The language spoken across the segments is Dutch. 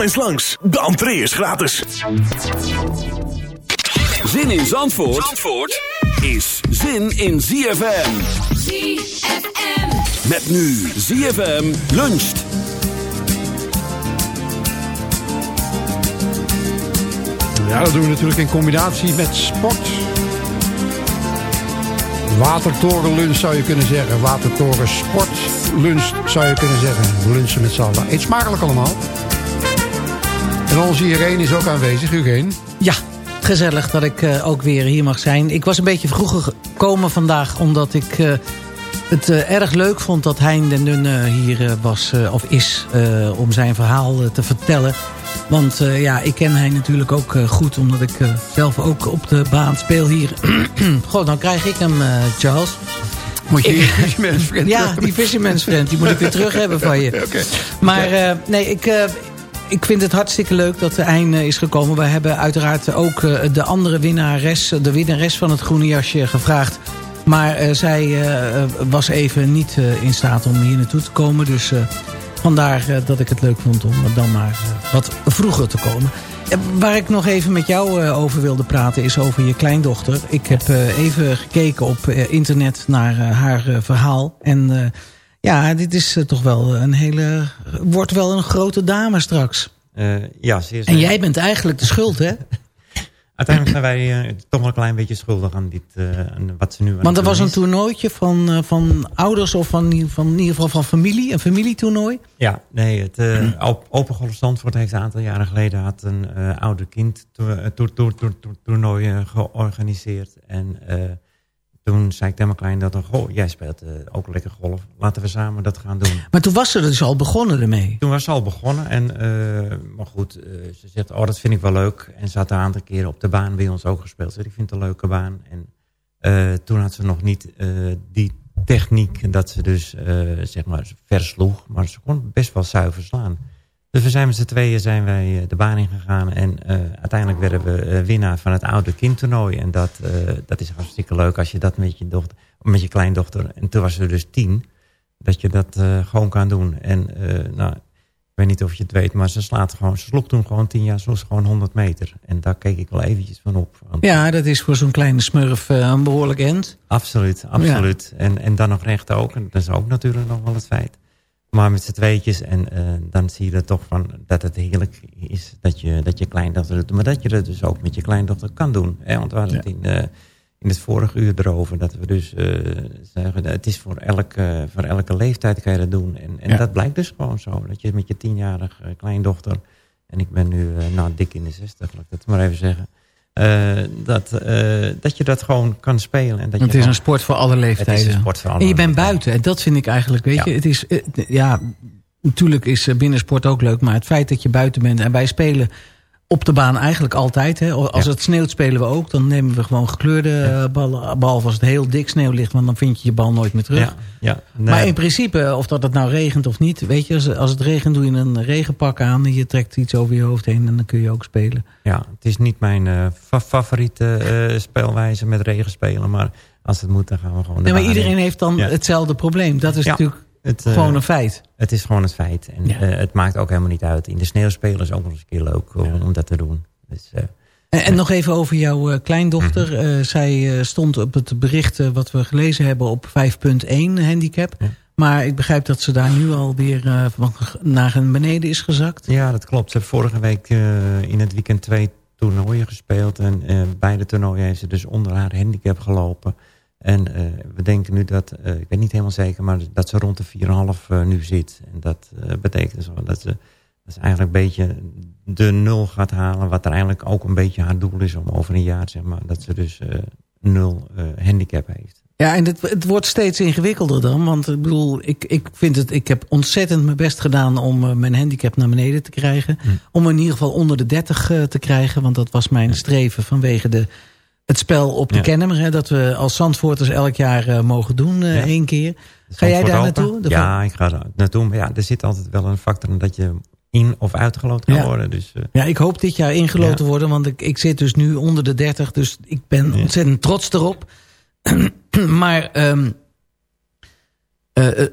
Kom eens langs, de entree is gratis. Zin in Zandvoort, Zandvoort is zin in ZFM. ZFM. Met nu ZFM luncht. Ja, dat doen we natuurlijk in combinatie met sport. Watertorenlunch zou je kunnen zeggen. Watertoren sportlunch zou je kunnen zeggen. Lunchen met z'n allen. Eet smakelijk allemaal. En onze Irene is ook aanwezig, Eugene. Ja, gezellig dat ik eh, ook weer hier mag zijn. Ik was een beetje vroeger gekomen vandaag... omdat ik eh, het eh, erg leuk vond dat Hein den Dunne hier was of is... om zijn verhaal te vertellen. Want ja, ik ken Hein natuurlijk ook goed... omdat ik zelf ook op de baan speel hier. Goh, dan krijg ik hem, Charles. Moet je friend Ja, die Fisherman's Friend, die moet ik weer terug hebben van je. Oké. Maar nee, ik, ik vind het hartstikke leuk dat de einde is gekomen. We hebben uiteraard ook eh, de andere winnares, de winnares van het groene jasje gevraagd. Maar eh, zij eh, was even niet eh, in staat om hier naartoe te komen. Dus eh, vandaar eh, dat ik het leuk vond om dan maar eh, wat vroeger te komen. eh, waar ik nog even met jou eh, over wilde praten is over je kleindochter. Ik heb eh, even gekeken op eh, internet naar eh, haar eh, verhaal. En eh, ja, dit is eh, toch wel een hele... Wordt wel een grote dame straks. Eh, ja, zeer En zeker. jij bent eigenlijk de schuld, hè? Uiteindelijk zijn wij eh, toch wel een klein beetje schuldig aan dit, eh, aan wat ze nu Want er was een toernooitje van, eh, van ouders of van, van in ieder geval van familie. Een familietoernooi. Ja, nee, het uh, Open Golf Zandvoort heeft een aantal jaren geleden had een oude kind to to to to toernooi uh, georganiseerd. En toen zei ik tegen mijn kleindochter, goh, jij speelt uh, ook lekker golf. Laten we samen dat gaan doen. Maar toen was ze dus al begonnen ermee? Toen was ze al begonnen. En, uh, maar goed, uh, ze zegt, oh, dat vind ik wel leuk. En ze had een aantal keren op de baan bij ons ook gespeeld. Ze ik vind het een leuke baan. En toen had ze nog niet die techniek dat ze dus, zeg maar, versloeg. Maar ze kon best wel zuiver slaan. Dus we zijn met z'n tweeën zijn wij de baan ingegaan. En uiteindelijk werden we winnaar van het oude kindtoernooi. En dat, dat is hartstikke leuk als je dat met je, dochter, met je kleindochter... En toen was ze dus tien dat je dat uh, gewoon kan doen. En nou, ik weet niet of je het weet, maar ze slaat gewoon, ze sloeg toen gewoon tien jaar, sloeg gewoon 100 meter. En daar keek ik wel eventjes van op. Want, ja, dat is voor zo'n kleine smurf een behoorlijk end. Absoluut, absoluut. Ja. En, en dan nog recht ook. En dat is ook natuurlijk nog wel het feit. Maar met z'n tweetjes en dan zie je er toch van dat het heerlijk is dat je, dat je kleindochter doet. Maar dat je dat dus ook met je kleindochter kan doen. Hè? Want we hadden ja. het in in het vorige uur erover. Dat we dus uh, zeggen, het is voor elke, voor elke leeftijd kan je dat doen. En, en ja. dat blijkt dus gewoon zo. Dat je met je tienjarige kleindochter... en ik ben nu nou, dik in de zestig, laat ik dat maar even zeggen... Uh, dat, dat je dat gewoon kan spelen. En dat het je is een sport voor alle leeftijden. Het is een sport voor alle En je bent buiten. En dat vind ik eigenlijk, weet ja. je... Het is, ja, natuurlijk is binnensport ook leuk... maar het feit dat je buiten bent en wij spelen op de baan eigenlijk altijd. Hè. Als ja. het sneeuwt spelen we ook. Dan nemen we gewoon gekleurde ja. ballen. Behalve als het heel dik sneeuw ligt. Want dan vind je je bal nooit meer terug. Ja. Ja. Nee. Maar in principe, of dat het nou regent of niet. Weet je, als het regent doe je een regenpak aan. En je trekt iets over je hoofd heen. En dan kun je ook spelen. Ja, het is niet mijn uh, fa favoriete uh, spelwijze met regen spelen. Maar als het moet, dan gaan we gewoon... Nee, maar iedereen heeft dan hetzelfde probleem. Dat is natuurlijk... Het, uh, gewoon een feit. Het is gewoon het feit. En ja. uh, het maakt ook helemaal niet uit. In de sneeuw spelen is ook nog eens een keer leuk om, ja. om dat te doen. Dus, en, en, nog even over jouw kleindochter. Mm -hmm. zij stond op het bericht wat we gelezen hebben op 5.1 handicap. Ja. Maar ik begrijp dat ze daar nu alweer naar beneden is gezakt. Ja, dat klopt. Ze heeft vorige week in het weekend twee toernooien gespeeld. En beide toernooien heeft ze dus onder haar handicap gelopen. En uh, we denken nu dat, uh, ik weet niet helemaal zeker, maar dat ze rond de 4,5 uh, nu zit. En dat betekent dus dat ze, dat ze eigenlijk een beetje de nul gaat halen. Wat er eigenlijk ook een beetje haar doel is om over een jaar, zeg maar, dat ze dus nul handicap heeft. Ja, en het, het, wordt steeds ingewikkelder dan. Want ik bedoel, ik, ik vind het, ik heb ontzettend mijn best gedaan om mijn handicap naar beneden te krijgen. Hm. Om in ieder geval onder de 30 te krijgen. Want dat was mijn streven vanwege de het spel op de ja. Kennemer. Hè, dat we als Zandvoorters elk jaar uh, mogen doen, uh, ja. één keer. Ga jij daar naartoe? Ja, ik ga daar naartoe. Maar ja, er zit altijd wel een factor dat je in- of uitgeloot kan ja. worden. Dus, uh, ja, ik hoop dit jaar ingeloten worden. Want ik, ik zit dus nu onder de 30. Dus ik ben ontzettend trots erop. maar um,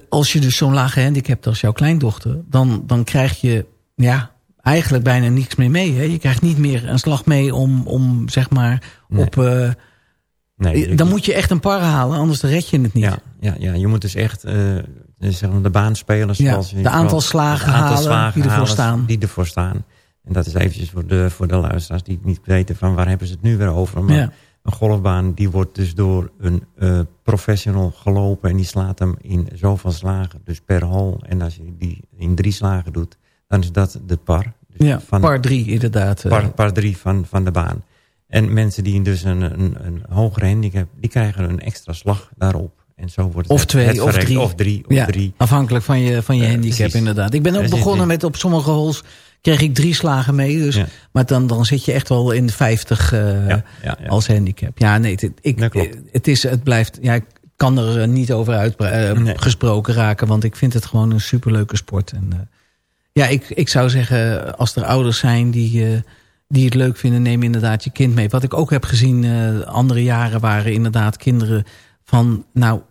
als je dus zo'n lage handicap hebt als jouw kleindochter... dan, dan krijg je... ja eigenlijk bijna niks meer mee. Hè? Je krijgt niet meer een slag mee om, om zeg maar, nee. op... Uh, nee, dan moet je echt een par halen, anders red je het niet. Ja, ja, ja je moet dus echt uh, zeg maar de baanspelers... Ja, zoals, de aantal slagen aantal halen slagen die ervoor staan. Die ervoor staan. En dat is eventjes voor de, voor de luisteraars die niet weten... van waar hebben ze het nu weer over. Maar ja. een golfbaan die wordt dus door een uh, professional gelopen... en die slaat hem in zoveel slagen, dus per hol. En als je die in drie slagen doet, dan is dat de par. Ja, van, par drie inderdaad. Par, par drie van, van de baan. En mensen die dus een, een, een hogere handicap, die krijgen een extra slag daarop. En zo wordt of het, twee, het of drie. Of drie, of ja, drie. Afhankelijk van je, van je uh, handicap precies. inderdaad. Ik ben ook begonnen met op sommige holes kreeg ik drie slagen mee. Dus, ja. Maar dan, dan zit je echt wel in de vijftig uh, ja, ja, als handicap. Ja, nee, het, ik, het, is, het blijft... Ja, ik kan er niet over uitgesproken uh, nee. raken. Want ik vind het gewoon een superleuke sport. En, ja, ik, ik zou zeggen, als er ouders zijn die, uh, die het leuk vinden... neem inderdaad je kind mee. Wat ik ook heb gezien uh, andere jaren waren inderdaad kinderen van... nou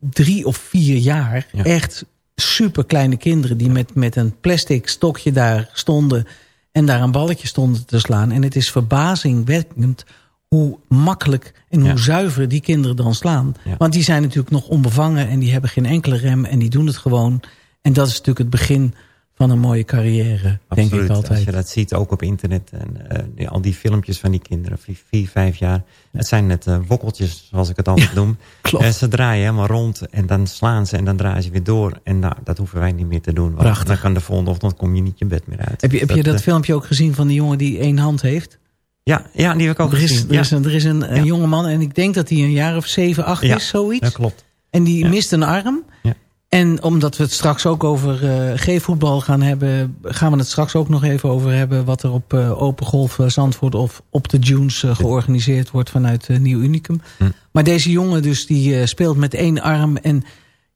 drie of vier jaar. Ja. Echt super kleine kinderen die met, met een plastic stokje daar stonden... En daar een balletje stonden te slaan. En het is verbazingwekkend hoe makkelijk en hoe Ja. zuiver die kinderen dan slaan. Want die zijn natuurlijk nog onbevangen en die hebben geen enkele rem en die doen het gewoon. En dat is natuurlijk het begin van een mooie carrière, denk ik Als altijd. je dat ziet, ook op internet. En eh, die- al die filmpjes van die kinderen, vier, vijf jaar. Het zijn net eh, wokkeltjes, zoals ik het altijd noem. klopt. Eh, ze draaien helemaal rond en dan slaan ze en dan draaien ze weer door. En nou, dat hoeven wij niet meer te doen. Want Prachtig. dan kan de volgende ochtend kom je niet je bed meer uit. Heb je, heb je dat filmpje ook gezien van die jongen die één hand heeft? ja, ja, die heb ik ook Er is, gezien. er is, ja, een, er is een, een Ja. jonge man en ik denk dat hij een jaar of zeven, acht Ja, is, zoiets. dat klopt. En die Ja. mist een arm. Ja. En omdat we het straks ook over uh, G-voetbal gaan hebben... gaan we het straks ook nog even over hebben... wat er op uh, Open Golf uh, Zandvoort of op de Dunes uh, georganiseerd wordt vanuit Nieuw Unicum. Hm. Maar deze jongen dus die speelt met één arm en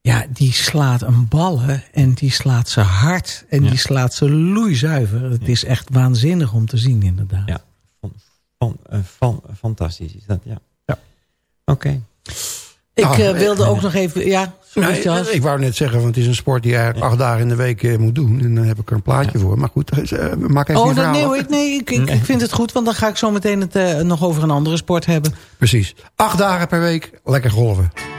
ja, die slaat een ballen en die slaat ze hard en Ja. die slaat ze loeizuiver. Het is echt waanzinnig om te zien inderdaad. Ja, van, van, van, fantastisch is dat, ja. Ja. Oké. Ik Nou, wilde eh, ook nog even... Ja, Nee, ik wou net zeggen, want het is een sport die je eigenlijk acht dagen in de week eh, moet doen. En dan heb ik er een plaatje voor. Maar goed, eh, maak even Oh, verhaal nee, nee ik, ik, ik vind het goed, want dan ga ik zo meteen het uh, nog over een andere sport hebben. Precies. Acht dagen per week, lekker golven.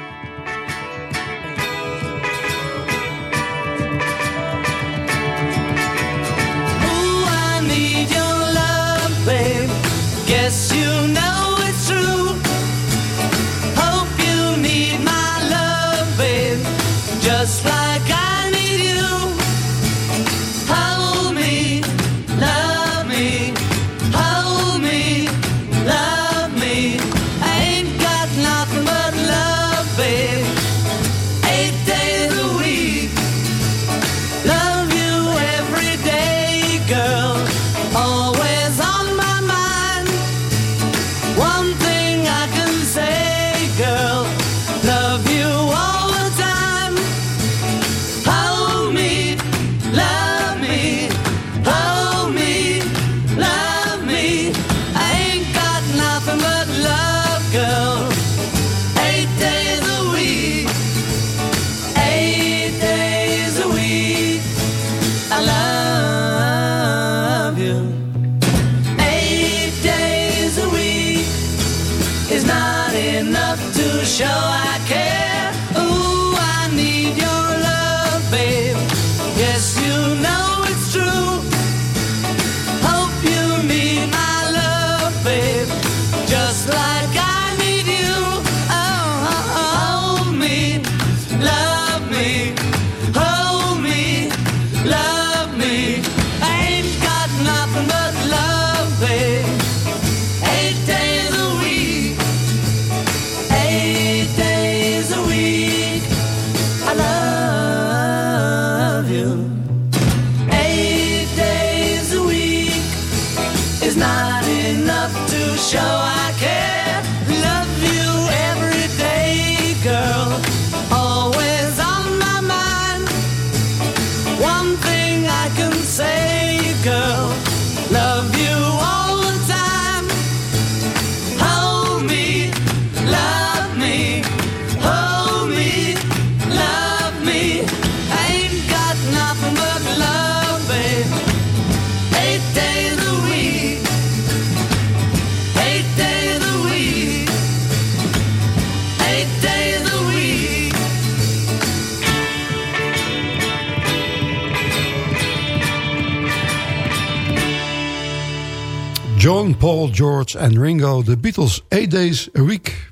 John, Paul, George en Ringo, de Beatles, eight days a week.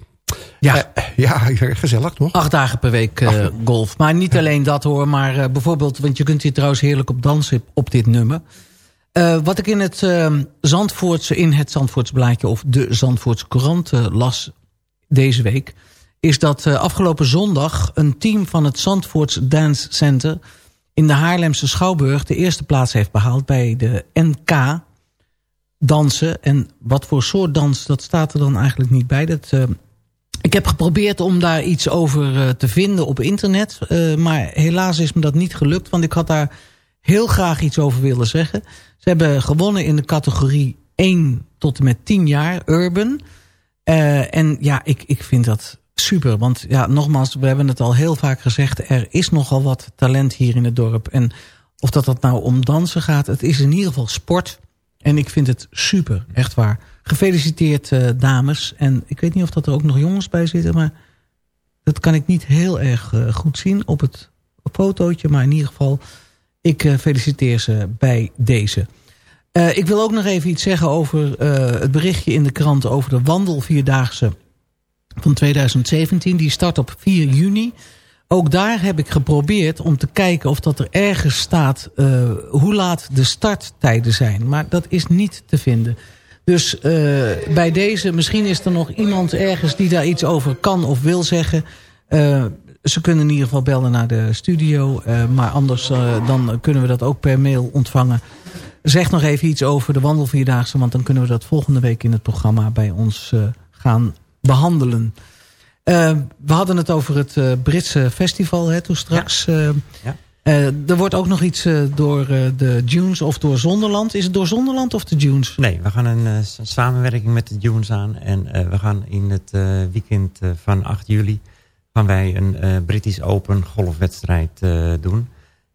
Ja. Eh, ja, gezellig toch? Acht dagen per week uh, golf. Maar niet alleen dat hoor, maar uh, bijvoorbeeld... want je kunt hier trouwens heerlijk op dansen op dit nummer. Wat ik in het, Zandvoortse, in het Zandvoortse blaadje... of de Zandvoortse Courant las deze week... is dat afgelopen zondag een team van het Zandvoortse Dance Center... in de Haarlemse Schouwburg de eerste plaats heeft behaald... bij de NK dansen. En wat voor soort dans, dat staat er dan eigenlijk niet bij. Dat... Ik heb geprobeerd om daar iets over uh, te vinden op internet. Uh, maar helaas is me dat niet gelukt. Want ik had daar heel graag iets over willen zeggen. Ze hebben gewonnen in de categorie 1 tot en met 10 jaar, urban. En ja, ik, ik vind dat super. Want ja, nogmaals, we hebben het al heel vaak gezegd. Er is nogal wat talent hier in het dorp. En of dat, dat nou om dansen gaat, het is in ieder geval sport. En ik vind het super, echt waar. Gefeliciteerd eh, dames. En ik weet niet of dat er ook nog jongens bij zitten, maar dat kan ik niet heel erg eh, goed zien op het fotootje. Maar in ieder geval, ik eh, feliciteer ze bij deze. Ik wil ook nog even iets zeggen over het berichtje in de krant... over de wandelvierdaagse van 2017. Die start op 4 juni. Ook daar heb ik geprobeerd om te kijken of dat er ergens staat... eh, hoe laat de starttijden zijn. Maar dat is niet te vinden. Dus eh, bij deze, misschien is er nog iemand ergens die daar iets over kan of wil zeggen. Eh, ze kunnen in ieder geval bellen naar de studio. maar anders dan kunnen we dat ook per mail ontvangen. Zeg nog even iets over de wandelvierdaagse. Want dan kunnen we dat volgende week in het programma bij ons gaan behandelen. Eh, we hadden het over het eh, Britse festival hè, toen straks. Ja. eh, er wordt ook nog iets eh, door de Dunes of door Zonderland. Is het door Zonderland of de Dunes? Nee, we gaan een samenwerking met de Dunes aan. En we gaan in het weekend van 8 juli... gaan wij een British Open golfwedstrijd doen.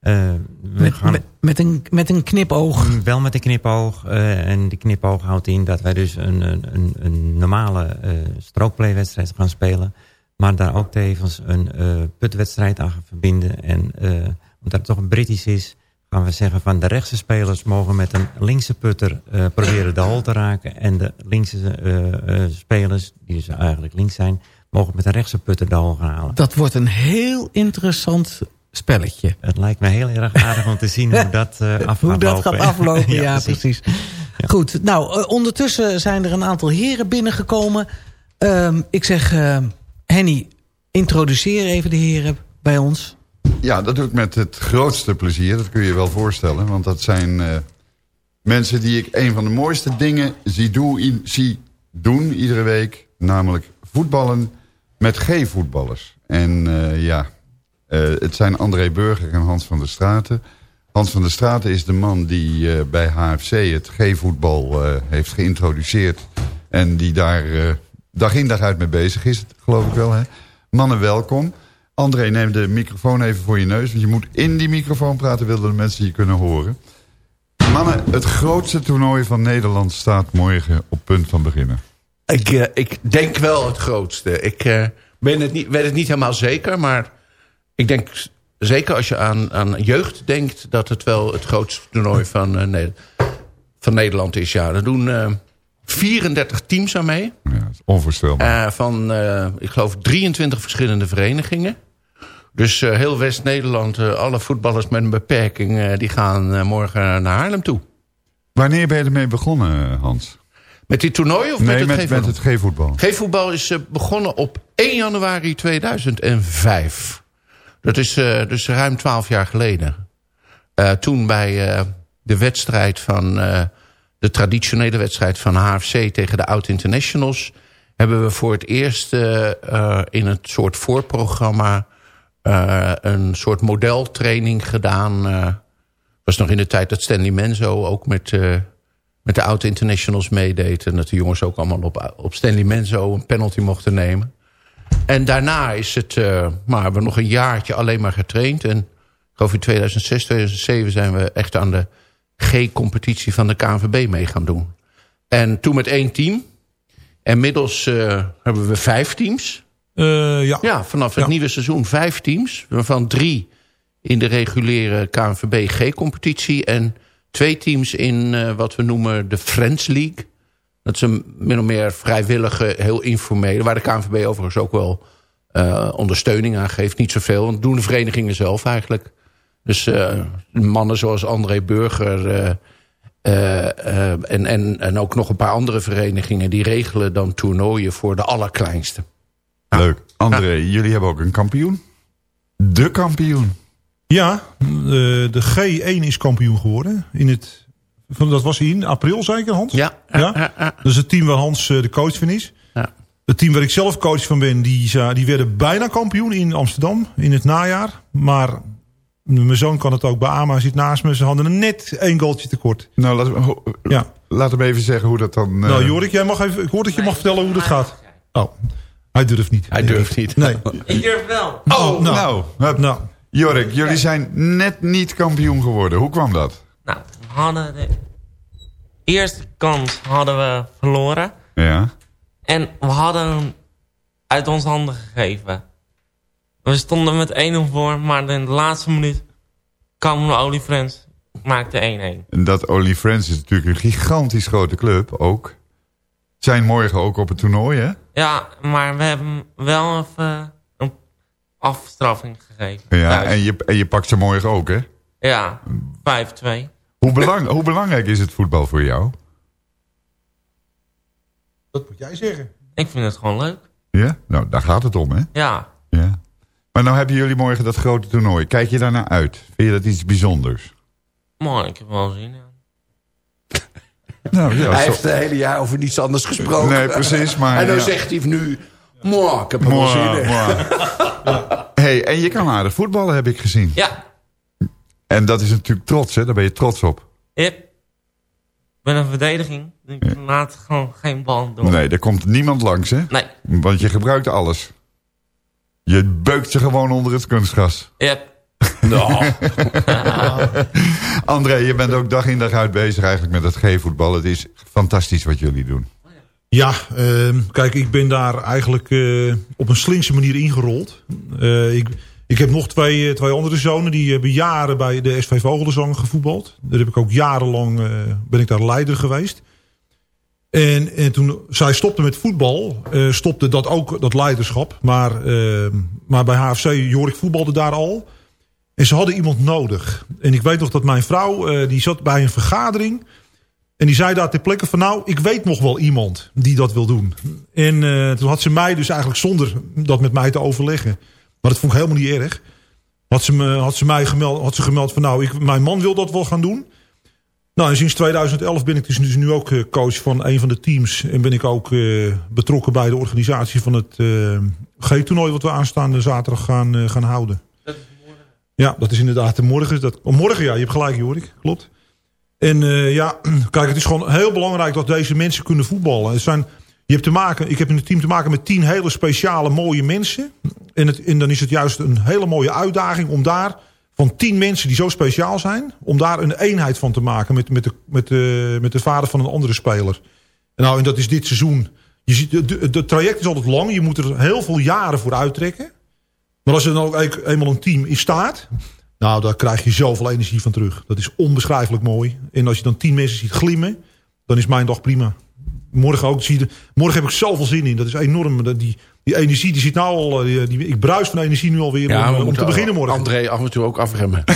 Eh, Met, gaan met, met, een, met een knipoog. Mm, wel met een knipoog. eh, en die knipoog houdt in dat wij dus een, een, een, normale eh strookplaywedstrijd gaan spelen. Maar daar ook tevens een putwedstrijd aan gaan verbinden. En omdat het toch een Britisch is, gaan we zeggen van de rechtse spelers mogen met een linkse putter proberen de hole te raken. En de linkse spelers, die dus eigenlijk links zijn, mogen met een rechtse putter de hole gaan halen. Dat wordt een heel interessant spelletje. Het lijkt me heel erg aardig om te zien hoe dat eh af Hoe gaat dat lopen. gaat aflopen, ja, precies. Goed, nou, eh, ondertussen zijn er een aantal heren binnengekomen. Ehm, ik zeg, eh, Henny, introduceer even de heren bij ons. Ja, dat doe ik met het grootste plezier. Dat kun je je wel voorstellen. Want dat zijn eh, mensen die ik een van de mooiste dingen zie, doe, i- zie doen iedere week. Namelijk voetballen met G-voetballers. En eh, ja, het zijn André Burger en Hans van der Straten. Hans van der Straten is de man die eh, bij HFC het G-voetbal eh, heeft geïntroduceerd. En die daar eh, dag in dag uit mee bezig is, geloof ik wel. Hè? Mannen, welkom. André, neem de microfoon even voor je neus. Want je moet in die microfoon praten, willen de mensen je kunnen horen. Mannen, het grootste toernooi van Nederland staat morgen op punt van beginnen. Ik, eh, ik denk wel het grootste. Ik eh, ben het niet, weet het niet helemaal zeker, maar ik denk zeker als je aan, aan jeugd denkt... dat het wel het grootste toernooi van, eh, Ne- van Nederland is. Ja, er doen eh 34 teams aan mee. Ja, is onvoorstelbaar. eh, van, eh, ik geloof, 23 verschillende verenigingen. Dus eh, heel West-Nederland, eh, alle voetballers met een beperking... eh, die gaan eh, morgen naar Haarlem toe. Wanneer ben je ermee begonnen, Hans? Met die toernooi of nee, met het met, met het G-voetbal. G-voetbal is eh, begonnen op 1 januari 2005. Dat is eh, dus ruim 12 jaar geleden. Eh, toen bij eh, de wedstrijd van... de traditionele wedstrijd van HFC tegen de Oud Internationals... hebben we voor het eerst in het soort voorprogramma... een soort modeltraining gedaan. was nog in de tijd dat Stanley Menzo ook met, met de Oud Internationals meedeed. En dat de jongens ook allemaal op, op Stanley Menzo een penalty mochten nemen. En daarna is het, eh, maar hebben we nog een jaartje alleen maar getraind. En ik geloof in 2006, 2007 zijn we echt aan de G-competitie van de KNVB mee gaan doen. En toen met één team. En middels eh, hebben we vijf teams. Eh, ja. Ja, vanaf het Ja. nieuwe seizoen vijf teams. Waarvan drie in de reguliere KNVB G-competitie. En twee teams in wat we noemen de Friends League. Dat is een min of meer vrijwillige, heel informele... waar de KNVB overigens ook wel eh, ondersteuning aan geeft. Niet zoveel, want dat doen de verenigingen zelf eigenlijk. Dus eh, mannen zoals André Burger... eh, en, en, en ook nog een paar andere verenigingen... die regelen dan toernooien voor de allerkleinste. Leuk. André, jullie hebben ook een kampioen. De kampioen. Ja, eh, de G1 is kampioen geworden. In het, dat was in april zeker, Hans? Ja, Ja? ja, ja, ja. Dat is het team waar Hans eh, de coach van is. Ja. Het team waar ik zelf coach van ben, die, za- die werden bijna kampioen in Amsterdam in het najaar. Maar mijn zoon kan het ook bij AMA, zit naast me. Ze hadden er net één goaltje tekort. Nou, laat, ho- Ja. laat hem even zeggen hoe dat dan... eh, Nou Jorik, jij mag even, ik hoor dat je mag vertellen hoe dat gaat. Oh, hij durft niet. Hij durft niet. Nee. Ik durf wel. Oh, nou. nou. Nou, Jorik, jullie zijn net niet kampioen geworden. Hoe kwam dat? Nou, Hanne... eerste kans hadden we verloren. Ja. En we hadden hem uit onze handen gegeven. We stonden met 1-0 voor, maar in de laatste minuut kwam Oli Friends, maakte 1-1. En dat Only Friends is natuurlijk een gigantisch grote club ook. Zijn morgen ook op het toernooi, hè? Ja, maar we hebben wel even een afstraffing gegeven. Ja, thuis. en je, en je pakt ze morgen ook, hè? Ja, 5-2. Hoe, belang, hoe belangrijk is het voetbal voor jou? Dat moet jij zeggen. Ik vind het gewoon leuk. Ja? Nou, daar gaat het om, hè? Ja, Ja. Maar nou hebben jullie morgen dat grote toernooi. Kijk je daarnaar uit? Vind je dat iets bijzonders? maar ik heb wel zin in. Nou, ja, hij zo- heeft het hele jaar over niets anders gesproken. Nee, precies, maar, en dan ja. zegt hij nu... Mwah, ik heb er wel zin in. hey, en je kan aardig voetballen, heb ik gezien. Ja, En dat is natuurlijk trots, hè? Daar ben je trots op. ik ben een verdediging. Ik laat gewoon geen bal door. Nee, er komt niemand langs, hè? Nee, Want je gebruikt alles. Je beukt ze gewoon onder het kunstgras. yep. André, je bent ook dag in dag uit bezig eigenlijk met het G-voetbal. Het is fantastisch wat jullie doen. Ja, ehm, kijk, ik ben daar eigenlijk eh, op een slinkse manier ingerold. Eh, ik, ik heb nog twee, eh, twee andere zonen. Die hebben jaren bij de SV Vogelenzang gevoetbald. Daar heb ik ook jarenlang eh, ben ik daar leider geweest. En, en toen zij stopte met voetbal, eh, stopte dat ook, dat leiderschap. Maar, maar bij HFC, Jorik voetbalde daar al. En ze hadden iemand nodig. En ik weet nog dat mijn vrouw, die zat bij een vergadering. En die zei daar ter plekke van nou, ik weet nog wel iemand die dat wil doen. En toen had ze mij dus eigenlijk zonder dat met mij te overleggen. Maar dat vond ik helemaal niet erg. Had ze, me, had ze mij gemeld, had ze gemeld van nou, ik, mijn man wil dat wel gaan doen. Nou, en sinds 2011 ben ik dus, dus nu ook eh, coach van een van de teams. En ben ik ook eh, betrokken bij de organisatie van het eh, G-toernooi... wat we aanstaande zaterdag gaan, gaan houden. Ja, dat is inderdaad de morgen. Dat, oh, morgen, ja, je hebt gelijk, Jorik. Klopt. En ja, kijk, het is gewoon heel belangrijk dat deze mensen kunnen voetballen. Het zijn, je hebt te maken, ik heb in het team te maken met tien hele speciale mooie mensen. En, het, en dan is het juist een hele mooie uitdaging om daar van tien mensen die zo speciaal zijn... om daar een eenheid van te maken met, met, de, met, de, met de vader van een andere speler. En nou, en dat is dit seizoen. Je ziet, de, traject is altijd lang. Je moet er heel veel jaren voor uittrekken. Maar als er dan ook e- eenmaal een team in staat... Nou, daar krijg je zoveel energie van terug. Dat is onbeschrijfelijk mooi. En als je dan tien mensen ziet glimmen... dan is mijn dag prima. Morgen ook. Zie je, morgen heb ik zoveel zin in. Dat is enorm. Dat- Die, die energie die zit nou al... Die, die- ik bruis van energie nu alweer Ja, om, om te beginnen morgen. André af en toe ook afremmen.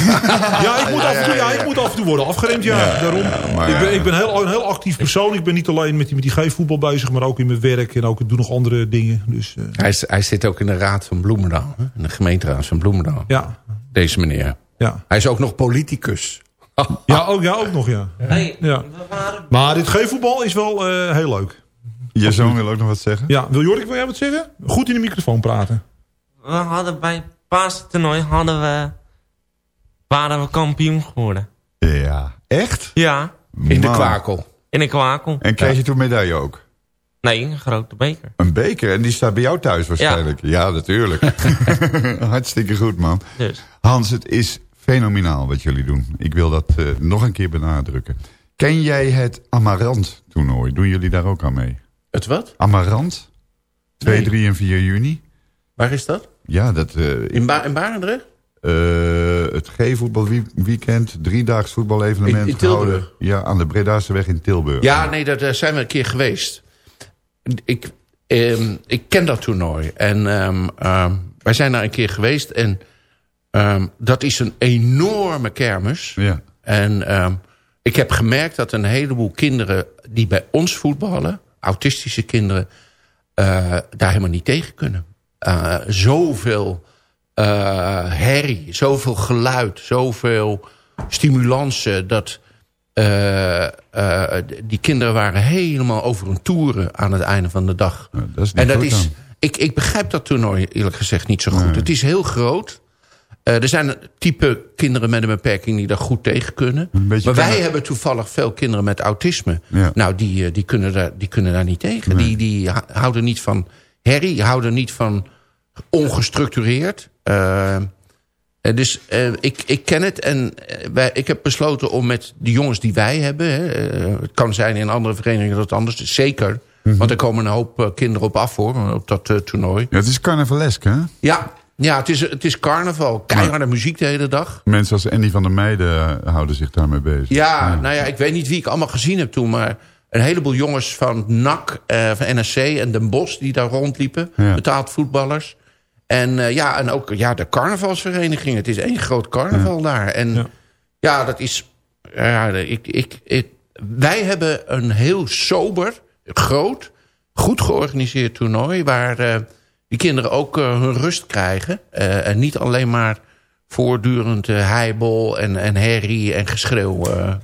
Ja, ik moet, af en toe, ja, ik moet af en toe worden afgeremd. Ja, daarom. ik ben, ik ben heel, een heel actief persoon. Ik ben niet alleen met die, met die G-voetbal bezig... maar ook in mijn werk. En ook ik doe nog andere dingen. Dus eh, hij, hij zit ook in de raad van Bloemendaal. In de gemeenteraad van Bloemendaal. ja, Deze meneer. ja. Hij is ook nog politicus. Ja, ook, ja, ook nog, ja. Nee, Ja. waren... Maar dit G-voetbal is wel eh, heel leuk. Je zoon wil ook nog wat zeggen? Ja, wil Jorik, wil jij wat zeggen? Goed in de microfoon praten. We hadden bij het paastoernooi hadden we... waren we kampioen geworden. Ja. Echt? Ja, In de kwakel. in de kwakel. En kreeg je toen medaille ook? Nee, een grote beker. Een beker. En die staat bij jou thuis waarschijnlijk. Ja, natuurlijk. Hartstikke goed, man. Dus. Hans, het is fenomenaal wat jullie doen. Ik wil dat eh, nog een keer benadrukken. Ken jij het Amarant-toernooi? Doen jullie daar ook aan mee? Het wat? Amarant? 2, Nee. 3 en 4 juni? Waar is dat? Ja, dat... eh, In, ba in Barendrecht? eh, het G-voetbalweekend, driedaags voetbalevenement In- in gehouden. Ja, aan de Bredase weg in Tilburg. Ja, nee, daar, daar zijn we een keer geweest. Ik, ehm, ik ken dat toernooi. En ehm, ehm, wij zijn daar een keer geweest. En ehm, dat is een enorme kermis. Ja. En ehm, ik heb gemerkt dat een heleboel kinderen die bij ons voetballen... autistische kinderen, eh, daar helemaal niet tegen kunnen. Eh, zoveel eh, herrie, zoveel geluid, zoveel stimulansen... dat die kinderen waren helemaal over een toeren aan het einde van de dag. Dat is niet en dat is, ik, ik begrijp dat toernooi eerlijk gezegd niet zo goed. Het is heel groot. Eh, er zijn type kinderen met een beperking die daar goed tegen kunnen. Maar wij hebben toevallig veel kinderen met autisme. Ja. Nou, die, eh, die, kunnen daar, die kunnen daar niet tegen. Die, die hou- houden niet van herrie, houden niet van ongestructureerd. Eh, dus ik, ik ken het en wij, ik heb besloten om met de jongens die wij hebben... Hè, het kan zijn in andere verenigingen dat anders, dus zeker... Want er komen een hoop kinderen op af hoor, op dat toernooi. Ja, het is carnavalesk, hè? Ja, ja het, is, het is carnaval. Keiharde muziek de hele dag. Mensen als Andy van der Meijden eh, houden zich daarmee bezig. Ja, nou ja, ik weet niet wie ik allemaal gezien heb toen... maar een heleboel jongens van NAC, eh, van NSC en Den Bosch... die daar rondliepen, Ja. betaald voetballers. En eh, ja, en ook ja, de carnavalsvereniging. Het is één groot carnaval daar. En ja, dat is... Ja, ik, ik, ik, wij hebben een heel sober, groot, goed georganiseerd toernooi... waar die kinderen ook eh, hun rust krijgen. Eh, en niet alleen maar voortdurend eh, heibel en, en herrie en geschreeuw... eh.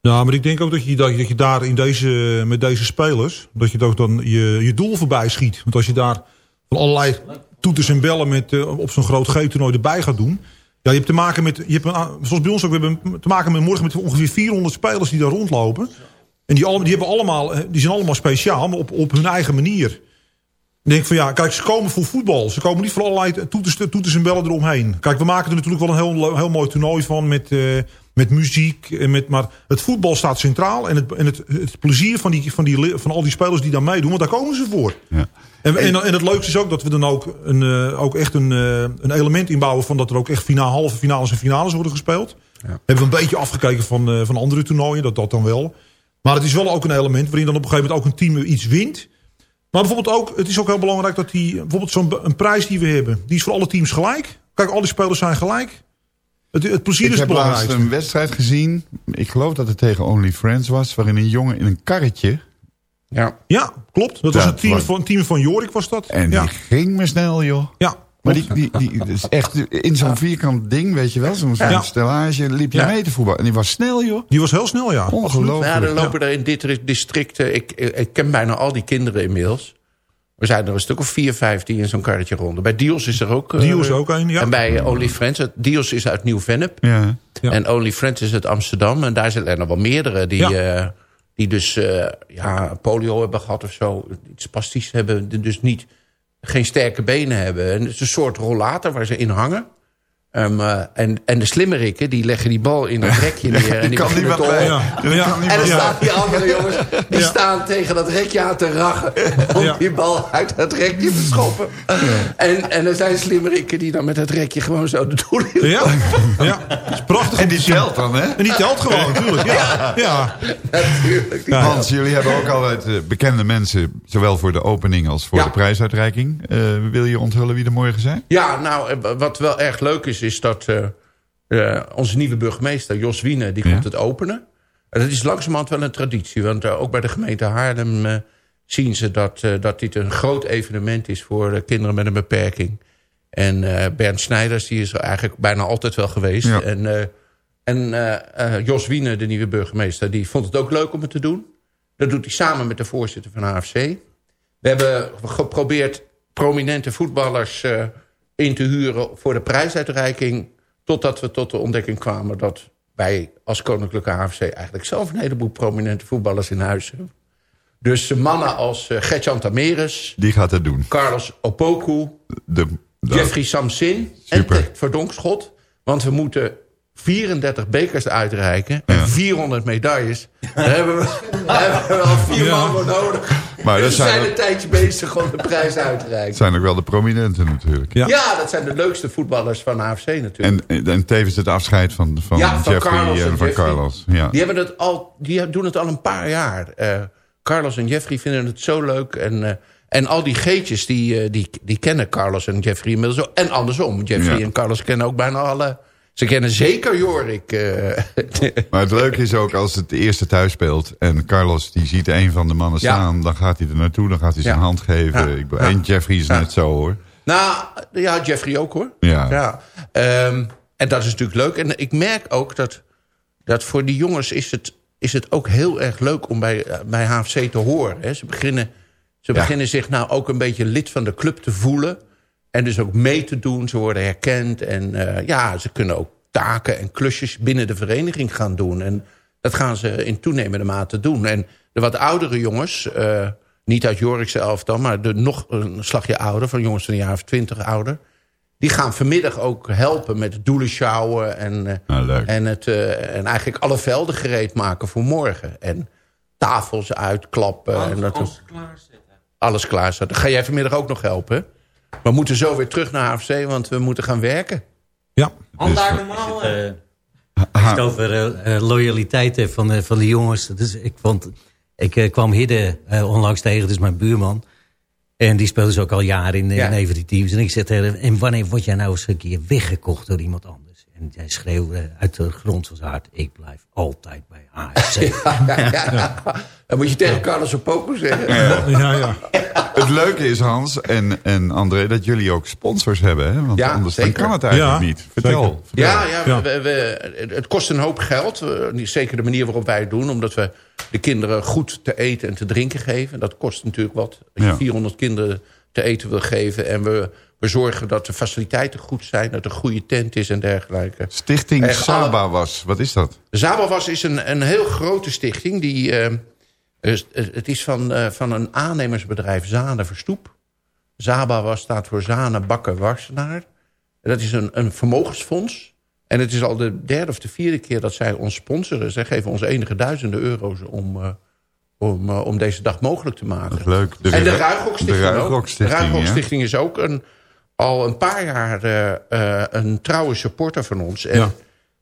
Nou, maar ik denk ook dat je, dat je, dat je daar in deze, met deze spelers... dat je dan je, je doel voorbij schiet. Want als je daar van allerlei toeters en bellen met, op zo'n groot G-toernooi erbij gaat doen... Ja, je hebt te maken met, je hebt zoals bij ons ook, we hebben te maken met morgen met ongeveer 400 spelers die daar rondlopen. En die, die, hebben allemaal, die zijn allemaal speciaal, maar op, op hun eigen manier. Ik denk van ja, kijk, ze komen voor voetbal. Ze komen niet voor allerlei toeters, toeters en bellen eromheen. Kijk, we maken er natuurlijk wel een heel, heel mooi toernooi van met, eh, met muziek. En met, maar het voetbal staat centraal. En het, en het, het plezier van, die, van, die, van al die spelers die daar meedoen, want daar komen ze voor. Ja. En, en, en het leukste is ook dat we dan ook, een, eh, ook echt een, eh, een element inbouwen... van dat er ook echt finale, halve finales en finales worden gespeeld. Hebben we een beetje afgekeken van, van andere toernooien, dat dat dan wel. Maar het is wel ook een element waarin dan op een gegeven moment ook een team iets wint. Maar bijvoorbeeld ook, het is ook heel belangrijk dat die, bijvoorbeeld zo'n prijs die we hebben, die is voor alle teams gelijk. Kijk, al die spelers zijn gelijk. Het, het plezier Ik is heb het laatst belangrijkste. een wedstrijd gezien. Ik geloof dat het tegen Only Friends was. Waarin een jongen in een karretje. Ja. Ja, klopt. Dat Ja, was een team van, een team van Jorik was dat. En ja. die ging me snel, joh. ja, Maar die, die, die echt in zo'n vierkant ding, weet je wel. Zo'n Ja. stellage liep je Ja. mee te voetballen. En die was snel, joh. Die was heel snel, ja. Ongelooflijk. Ja, er lopen er in dit district... eh, Ik, ik ken bijna al die kinderen inmiddels. Er zijn er een stuk of vier, vijf die in zo'n karretje ronden. Bij Dios is er ook... eh, Dios is ook een, ja. En bij eh, Only Friends. Dios is uit Nieuw-Vennep. Ja. Ja. En Only Friends is uit Amsterdam. En daar zijn er nog wel meerdere die... Ja. eh, die dus eh, ja, polio hebben gehad of zo. Iets spastisch hebben. Dus niet, geen sterke benen hebben. En het is een soort rollator waar ze in hangen. Ehm, eh, en, en de slimmerikken die leggen die bal in een rekje neer. en die kan niet wat bij. Ja. Dat Ja. en dan staan die andere jongens, die Ja. staan tegen dat rekje aan te rachen. Om Ja. die bal uit het rekje te schoppen. En, en er zijn slimmerikken die dan met het rekje gewoon zo de doel in. Ja, ja. Dat is prachtig. En die telt dan, hè? En die telt gewoon, natuurlijk. Ja, ja. Natuurlijk. Ja. Hans, jullie hebben ook altijd eh, bekende mensen... zowel voor de opening als voor Ja. de prijsuitreiking. Eh, wil je onthullen wie er morgen zijn? Ja, nou, wat wel erg leuk is, is dat eh, eh, onze nieuwe burgemeester, Jos Wiene, die Ja. komt het openen. En dat is langzamerhand wel een traditie, want eh, ook bij de gemeente Haarlem zien ze dat, dat dit een groot evenement is voor kinderen met een beperking. En Bernd Snijders, die is er eigenlijk bijna altijd wel geweest. Ja. En, en Jos Wiene, de nieuwe burgemeester, die vond het ook leuk om het te doen. Dat doet hij samen met de voorzitter van AFC. We hebben geprobeerd prominente voetballers in te huren voor de prijsuitreiking. Totdat we tot de ontdekking kwamen dat wij als Koninklijke AFC eigenlijk zelf een heleboel prominente voetballers in huis hebben. Dus mannen als uh, Gertjan Tameres, Die gaat het doen. Carlos Opoku, De, de- Jeffrey Samsin en Super. Ted Verdonkschot. Want we moeten 34 bekers uitreiken en 400 medailles. Daar hebben we, daar hebben we al vier Ja. man voor nodig. Maar dat dus zijn zijn een tijdje bezig om de prijs uit te reiken. zijn ook wel de prominenten natuurlijk. Ja. Ja, dat zijn de leukste voetballers van AFC natuurlijk. En, en tevens het afscheid van, van, Ja, van Jeffrey Carlos en en van Jeffrey. Carlos. Ja. Die, hebben het al, die doen het al een paar jaar. Eh, Carlos en Jeffrey vinden het zo leuk. En, eh, en al die geetjes, die, eh, die, die kennen Carlos en Jeffrey inmiddels ook. En andersom. Jeffrey Ja. en Carlos kennen ook bijna alle... Ze kennen zeker Jorik. eh. Maar het leuke is ook als het de eerste thuis speelt... en Carlos die ziet een van de mannen Ja. staan... dan gaat hij er naartoe, dan gaat hij zijn Ja. hand geven. Ja. Ik, En Jeffrey is net zo hoor. nou, ja, Jeffrey ook hoor. Ja. Ja. Ehm, en dat is natuurlijk leuk. En ik merk ook dat, dat voor die jongens is het, is het ook heel erg leuk om bij, eh, bij HFC te horen. Hè. Ze, beginnen, ze beginnen zich nou ook een beetje lid van de club te voelen. En dus ook mee te doen. Ze worden herkend. En eh, ja, ze kunnen ook taken en klusjes binnen de vereniging gaan doen. En dat gaan ze in toenemende mate doen. En de wat oudere jongens, eh, niet uit Jorikse elftal... maar de nog een slagje ouder, van jongens van een jaar of twintig ouder... die gaan vanmiddag ook helpen met het doelen sjouwen en, eh, Nou, leuk. en, het, eh, en eigenlijk alle velden gereed maken voor morgen. En tafels uitklappen. en dat, Alles klaarzetten. alles klaarzetten. Ga jij vanmiddag ook nog helpen? We moeten zo weer terug naar AFC, want we moeten gaan werken. Ja. Want daar normaal... je het over eh, eh, loyaliteit hebt van, eh, van de jongens. Dus ik vond, ik eh, kwam Hidde eh, onlangs tegen, dus mijn buurman. En die speelde dus ook al jaren in, Ja. in een van die teams. En ik zeg tegen hem, en wanneer word jij nou eens een keer weggekocht door iemand anders? En hij schreeuwde uit de grond van zijn hart, ik blijf altijd bij AFC. Ja, ja, ja. Dan moet je tegen Carlos Opoku zeggen. Ja, ja. Het leuke is, Hans en, en André, dat jullie ook sponsors hebben. Hè? Want Ja, anders dan kan het eigenlijk Ja, niet. Vertel. Ja, ja, Ja. We, we- het kost een hoop geld. Eh, niet Zeker de manier waarop wij het doen. Omdat we de kinderen goed te eten en te drinken geven. Dat kost natuurlijk wat. Als je Ja. 400 kinderen te eten wil geven. En we, we zorgen dat de faciliteiten goed zijn. Dat er een goede tent is en dergelijke. Stichting Echt Saba was, wat is dat? Zabawas is een, een heel grote stichting. Die, is- het is van, eh, van een aannemersbedrijf Zane Verstoep. Zabawas staat voor Zane Bakker Warsenaar. Dat is een, een vermogensfonds. En het is al de derde of de vierde keer dat zij ons sponsoren. Zij geven ons enige duizenden euro's om, eh, om, eh, om deze dag mogelijk te maken. Leuk. De en de Ru- Ruigrokstichting de Ruigrokstichting, ja. Is ook een, al een paar jaar eh, eh, een trouwe supporter van ons. En, Ja.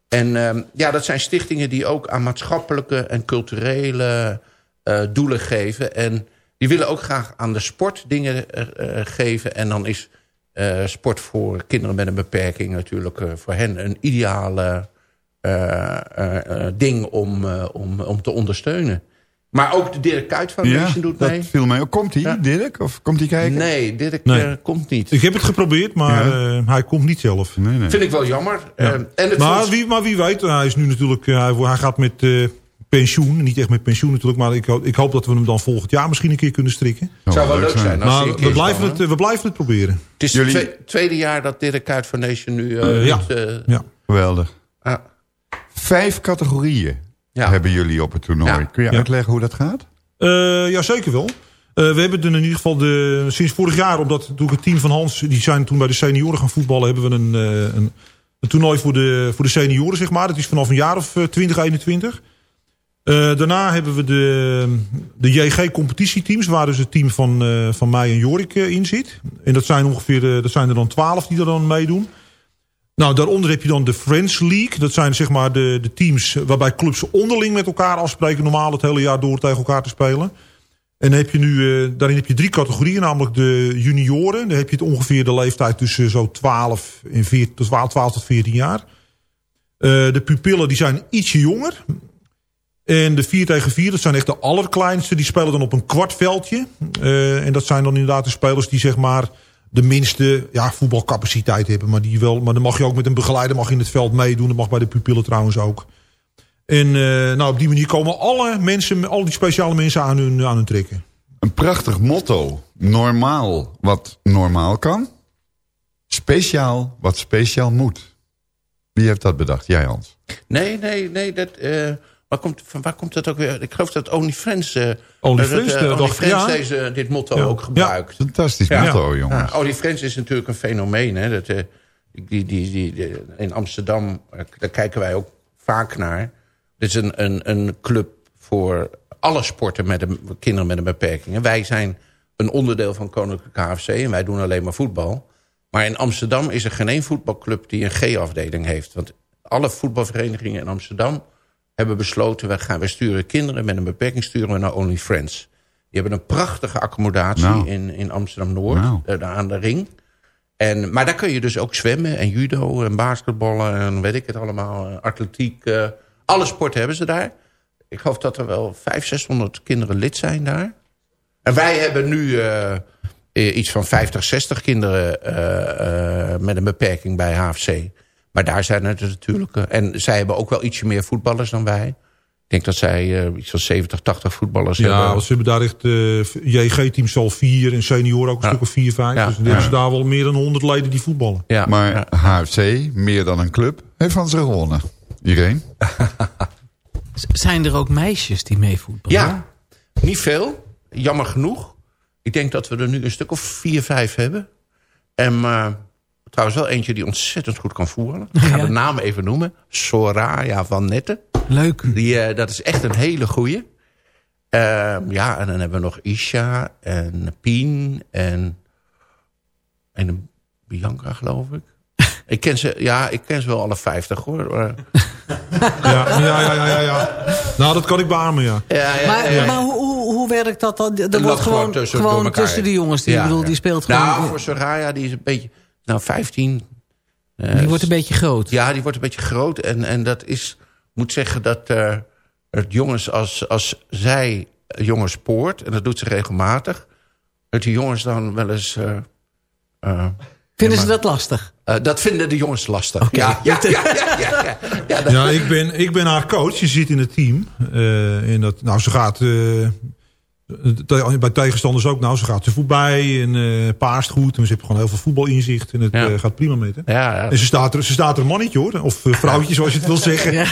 en ehm, ja, dat zijn stichtingen die ook aan maatschappelijke en culturele eh, doelen geven. En die willen ook graag aan de sport dingen geven. En dan is sport voor kinderen met een beperking natuurlijk voor hen een ideale ding om, om, om te ondersteunen. Maar ook de Dirk Kuyt Foundation Ja, doet dat mee. viel mij ook. Komt hij, Ja. Dirk? Of komt hij kijken? Nee, Dirk Nee. eh, komt niet. Ik heb het geprobeerd, maar Ja. eh, hij komt niet zelf. Nee, nee. Vind ik wel jammer. Ja. Eh, en het Maar wie, maar wie weet, hij is nu natuurlijk, hij, hij gaat met eh, pensioen. Niet echt met pensioen natuurlijk, maar ik, ik hoop dat we hem dan volgend jaar misschien een keer kunnen strikken. zou wel leuk zijn. als Maar we blijven, het, we blijven het proberen. Het is Jullie- het tweede jaar dat Dirk Kuyt Foundation nu... ja. doet, Ja. Geweldig. ah, Vijf categorieën Ja. hebben jullie op het toernooi. Ja. Kun je uitleggen hoe dat gaat? Eh, ja, zeker wel. Eh, we hebben in ieder geval de, sinds vorig jaar, omdat natuurlijk het team van Hans, die zijn toen bij de senioren gaan voetballen, hebben we een, eh, een, een toernooi voor de, voor de senioren, zeg maar. Dat is vanaf een jaar of eh, 20, 21. Eh, daarna hebben we de, de JG-competitieteams, waar dus het team van, van mij en Jorik in zit. En dat zijn, ongeveer, dat zijn er dan 12 die er dan meedoen. Nou, daaronder heb je dan de Friends League. Dat zijn zeg maar de, de teams waarbij clubs onderling met elkaar afspreken... normaal het hele jaar door tegen elkaar te spelen. En heb je nu, eh, daarin heb je drie categorieën, namelijk de junioren. Dan heb je het ongeveer de leeftijd tussen zo 12, en 14, tot 12, 12 tot 14 jaar. Eh, de pupillen die zijn ietsje jonger. En de 4 tegen 4, dat zijn echt de allerkleinste. Die spelen dan op een kwartveldje. Eh, en dat zijn dan inderdaad de spelers die zeg maar de minste ja, voetbalcapaciteit hebben. Maar, die wel, maar dan mag je ook met een begeleider mag je in het veld meedoen. Dat mag bij de pupillen trouwens ook. En eh, nou, op die manier komen alle mensen, al die speciale mensen aan hun, aan hun trekken. Een prachtig motto. Normaal wat normaal kan. Speciaal wat speciaal moet. Wie heeft dat bedacht? Jij Hans. nee, nee, nee. Dat, eh, waar, komt, van waar komt dat ook weer? Ik geloof dat Only Friends, eh, Only dat, Friends, Only dacht- Friends ja. deze, dit motto Ja. ook gebruikt. Fantastisch Ja. motto, jongens. Only Friends is natuurlijk een fenomeen. Hè? Dat, die, die, die, die- in Amsterdam, daar kijken wij ook vaak naar. Dit is een, een, een club voor alle sporten met een, kinderen met een beperking. En wij zijn een onderdeel van Koninklijke KFC en wij doen alleen maar voetbal. Maar in Amsterdam is er geen één voetbalclub die een G-afdeling heeft. Want alle voetbalverenigingen in Amsterdam hebben besloten... we, gaan, we sturen kinderen met een beperking sturen we naar Only Friends. Die hebben een prachtige accommodatie Nou. in, in Amsterdam-Noord, Nou. eh, daar aan de ring. En, maar daar kun je dus ook zwemmen en judo en basketballen en weet ik het allemaal. eh, Atletiek, eh, alle sporten hebben ze daar. Ik geloof dat er wel 500, 600 kinderen lid zijn daar. En wij hebben nu iets van 50, 60 kinderen met een beperking bij HFC. Maar daar zijn het natuurlijk... eh, en zij hebben ook wel ietsje meer voetballers dan wij. Ik denk dat zij eh, iets van 70, 80 voetballers Ja, hebben. want ze hebben daar echt eh JG-teams al vier en senioren ook een Ja. stuk of vier, vijf. Ja. Dus dan hebben ze daar wel meer dan 100 leden die voetballen. Ja, Maar ja. HFC, meer dan een club, heeft van ze gewonnen. Iedereen? Zijn er ook meisjes die meevoetballen? Ja, niet veel. Jammer genoeg. Ik denk dat we er nu een stuk of vier, vijf hebben. En maar trouwens wel eentje die ontzettend goed kan voeren. Ik ga Ja. de naam even noemen. Soraya van Netten. Leuk. Die, eh, dat is echt een hele goeie. Ehm, ja, en dan hebben we nog Isha en Pien en, en een Bianca, geloof ik. ik ken ze, ja, ik ken ze wel alle 50 hoor. Ja, ja, ja, ja, ja. Nou, dat kan ik beamen, ja. Ja, ja, Maar, ja. maar hoe, hoe, werkt dat dan? Er Dat wordt gewoon, loopt tussen, gewoon tussen de jongens. Die, Ja, bedoel, ja. die speelt gewoon... Nou, voor Soraya, die is een beetje... Nou, 15. eh, die wordt een beetje groot. Ja, die wordt een beetje groot. En, en dat is... moet zeggen dat eh, het jongens als, als zij jongens spoort... en dat doet ze regelmatig... dat die jongens dan wel eens... eh, eh, Vinden ze dat lastig? eh, dat vinden de jongens lastig. Ja, ja, ja, ja, ja, ja. Ja, dat- Ja, ik ben, ik ben haar coach. Je zit in het team. Eh, en dat, nou, ze gaat... eh, te- bij tegenstanders ook. Nou, ze gaat er voorbij en eh paast goed. En ze heeft gewoon heel veel voetbalinzicht. En het Ja. eh, gaat prima met ja, ja. En ze staat, er, ze staat er een mannetje hoor. Of eh, vrouwtje zoals je het wil zeggen. Ja,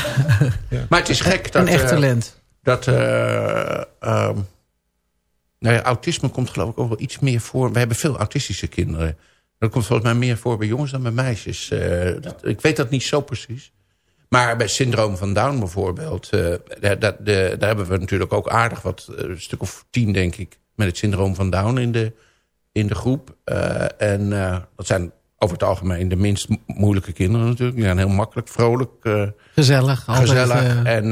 Maar het is gek dat... een echt eh, talent. dat eh, ehm, nou ja, autisme komt geloof ik ook wel iets meer voor. We hebben veel autistische kinderen. Dat komt volgens mij meer voor bij jongens dan bij meisjes. Eh, dat- ik weet dat niet zo precies. Maar bij syndroom van Down bijvoorbeeld... eh, daar, daar- de- daar hebben we natuurlijk ook aardig wat... eh, een stuk of tien denk ik... met het syndroom van Down in de, in de groep. Eh, en dat zijn over het algemeen de minst mo- moeilijke kinderen natuurlijk. Die zijn heel makkelijk, vrolijk... Gezellig. Altijd, gezellig. en,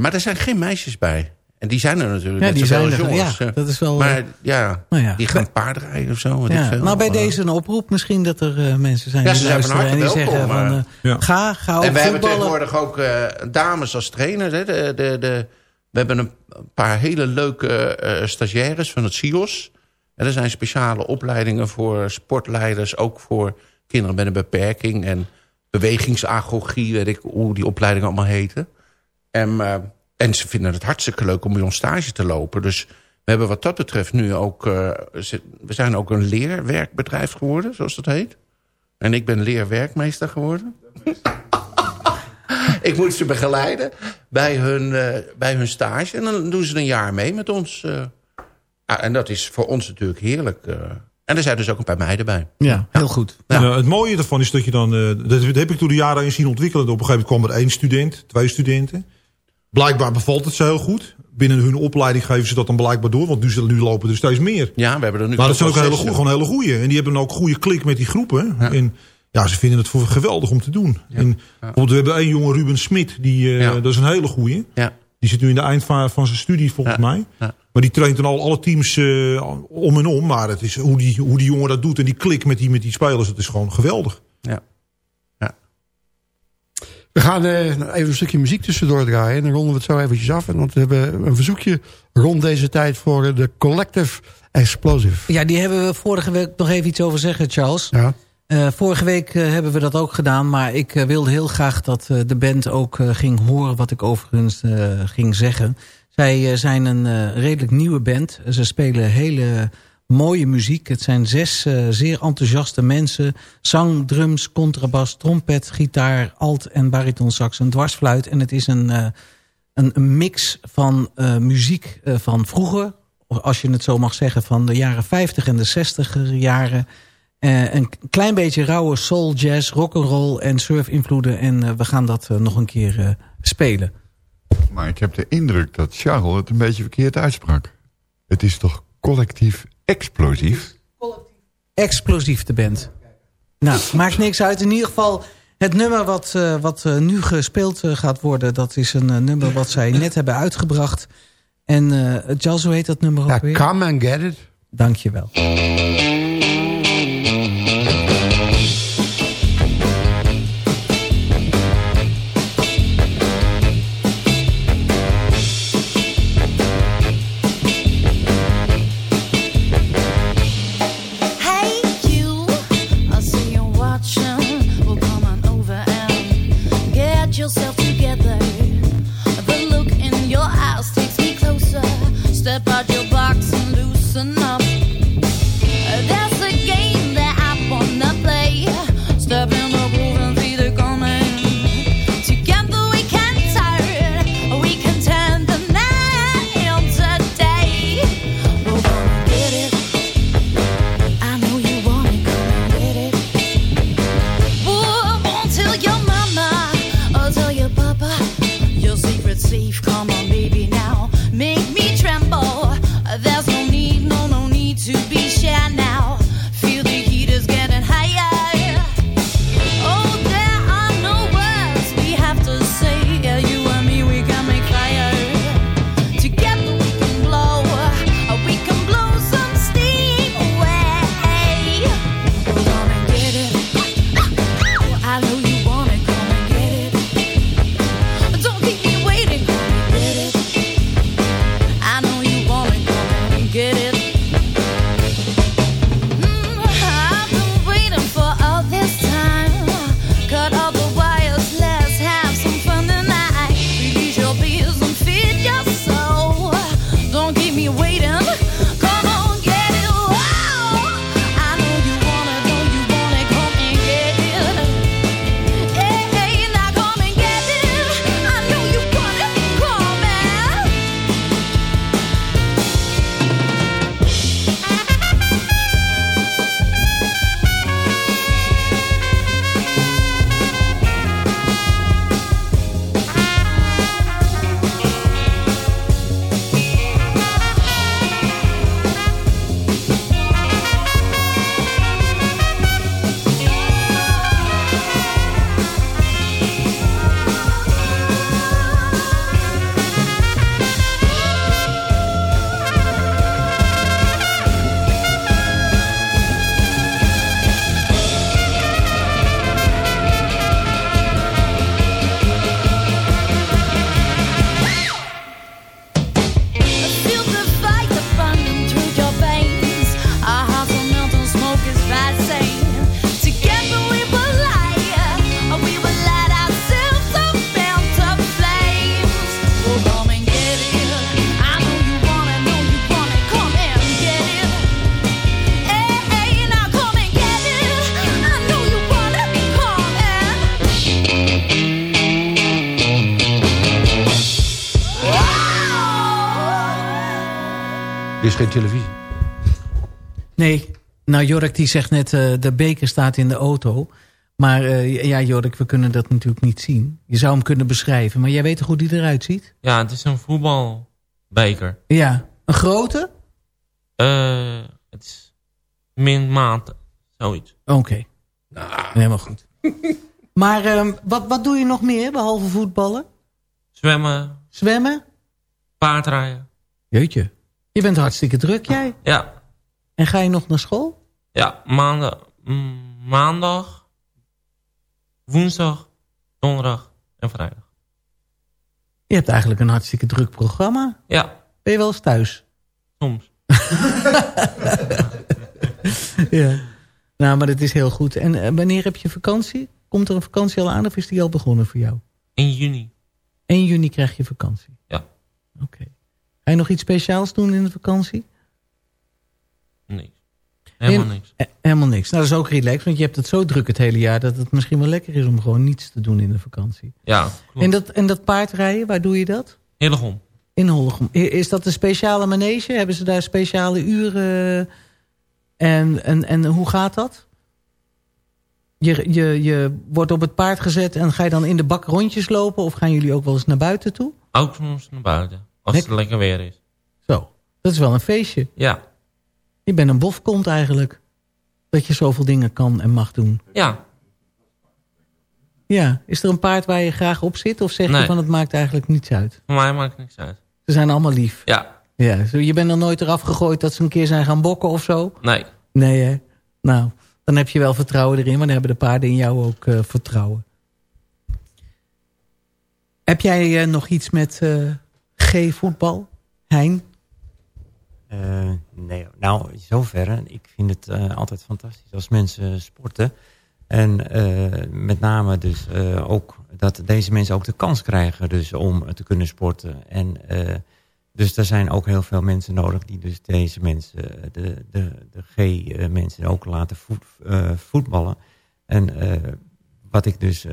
maar er zijn geen meisjes bij. En die zijn er natuurlijk. Ja, die zijn er. jongens. Ja, eh. dat is wel... maar ja, nou ja. die gaan paardrijden of zo. Ja, veel. nou, bij Eh, deze een oproep misschien dat er eh, mensen zijn Ja, die ze zijn van harte en die welkom, zeggen van... eh, Ja. Ga, ga ook En we hebben tegenwoordig ook eh, dames als trainers. Hè. De, de, de, we hebben een paar hele leuke eh, stagiaires van het SIOS. En er zijn speciale opleidingen voor sportleiders. Ook voor kinderen met een beperking. En bewegingsagogie, weet ik hoe die opleidingen allemaal heten. En, eh, en ze vinden het hartstikke leuk om bij ons stage te lopen. Dus we hebben wat dat betreft nu ook... eh, we zijn ook een leerwerkbedrijf geworden, zoals dat heet. En ik ben leerwerkmeester geworden. ik moet ze begeleiden bij hun, eh, bij hun stage. En dan doen ze een jaar mee met ons. eh. Ah, en dat is voor ons natuurlijk heerlijk. eh. En er zijn dus ook een paar meiden bij. Ja, heel goed. Ja. het mooie ervan is dat je dan... eh, dat heb ik door de jaren heen zien ontwikkelen. Op een gegeven moment kwam er één student, twee studenten. Blijkbaar bevalt het ze heel goed. Binnen hun opleiding geven ze dat dan blijkbaar door. Want nu, nu lopen er steeds meer. Ja, we hebben er nu Maar dat zijn ook hele, gewoon hele goeie. En die hebben ook goede klik met die groepen. En ja, ze vinden het voor geweldig om te doen. En bijvoorbeeld, we hebben één jongen, Ruben Smit. Die, eh, Ja. Dat is een hele goeie. Ja. Die zit nu in de eindfase van zijn studie volgens Ja. mij. Ja. Maar die traint dan al alle teams eh, om en om. Maar het is hoe, die, hoe die jongen dat doet en die klik met die, met die spelers. Het is gewoon geweldig. We gaan eh, even een stukje muziek tussendoor draaien. En dan ronden we het zo eventjes af. En Want we hebben een verzoekje rond deze tijd voor eh, de Collective Explosive. Ja, die hebben we vorige week nog even iets over zeggen, Charles. Ja. Eh, vorige week hebben we dat ook gedaan. Maar ik wilde heel graag dat de band ook ging horen wat ik overigens ging zeggen. Zij zijn een redelijk nieuwe band. Ze spelen hele mooie muziek. Het zijn zes eh, zeer enthousiaste mensen. Zang, drums, contrabas, trompet, gitaar, alt en baritonsax, een dwarsfluit. En het is een, eh, een, mix van eh, muziek van vroeger. Als je het zo mag zeggen, van de jaren 50 en de 60 jaren. Een klein beetje rauwe soul, jazz, rock'n'roll en surf-invloeden. En eh, we gaan dat nog een keer spelen. Maar ik heb de indruk dat Charles het een beetje verkeerd uitsprak. Het is toch collectief explosief? Explosief de band. Nou, maakt niks uit. In ieder geval, het nummer wat, eh, wat eh, nu gespeeld eh, gaat worden... dat is een nummer wat zij net hebben uitgebracht. En Charles, hoe heet dat nummer ook Ja, weer? come and get it. Dank je wel. Nou Jork die zegt net, eh, de beker staat in de auto. Maar eh, ja Jork, we kunnen dat natuurlijk niet zien. Je zou hem kunnen beschrijven, maar jij weet toch hoe die eruit ziet? Ja, het is een voetbalbeker. Ja, een grote? Eh, het is min maat, zoiets. Oké, helemaal goed. maar ehm, wat, wat doe je nog meer, behalve voetballen? Zwemmen, Zwemmen? paardrijden. Jeetje, je bent hartstikke druk jij. Ja, En ga je nog naar school? Ja maandag, mm, maandag, woensdag, donderdag en vrijdag. Je hebt eigenlijk een hartstikke druk programma. Ja, Ben je wel eens thuis? soms. ja. Nou, maar dat is heel goed. En eh, wanneer heb je vakantie? Komt er een vakantie al aan of is die al begonnen voor jou? In juni. 1 juni krijg je vakantie? Ja. Oké. Ga je nog iets speciaals doen in de vakantie? Niks. Helemaal niks. Eh, helemaal niks. Nou, dat is ook relaxed, want je hebt het zo druk het hele jaar... dat het misschien wel lekker is om gewoon niets te doen in de vakantie. Ja, klopt. En dat, en dat paardrijden, waar doe je dat? Hillegom. In Hollegom. Is dat een speciale manege? Hebben ze daar speciale uren? En, en, en hoe gaat dat? Je, je, je wordt op het paard gezet en ga je dan in de bak rondjes lopen... of gaan jullie ook wel eens naar buiten toe? Ook soms naar buiten. Als Lek- het lekker weer is. Zo, dat is wel een feestje. Ja. Je bent een bofkont eigenlijk. Dat je zoveel dingen kan en mag doen. Ja. Ja, is er een paard waar je graag op zit? Of zeg je van het maakt eigenlijk niets uit? Voor mij maakt niks uit. Ze zijn allemaal lief. Ja. Ja, je bent nog nooit eraf gegooid dat ze een keer zijn gaan bokken of zo? Nee. Nee hè? Nou, dan heb je wel vertrouwen erin. Maar dan hebben de paarden in jou ook eh, vertrouwen. Heb jij eh, nog iets met eh, G-voetbal? Hein? Eh, nee, nou, in zoverre. Ik vind het eh, altijd fantastisch als mensen sporten. En eh, met name dus ook dat deze mensen ook de kans krijgen dus om te kunnen sporten. En dus er zijn ook heel veel mensen nodig die dus deze mensen, de, de, de G-mensen ook laten voet, voetballen. En wat ik dus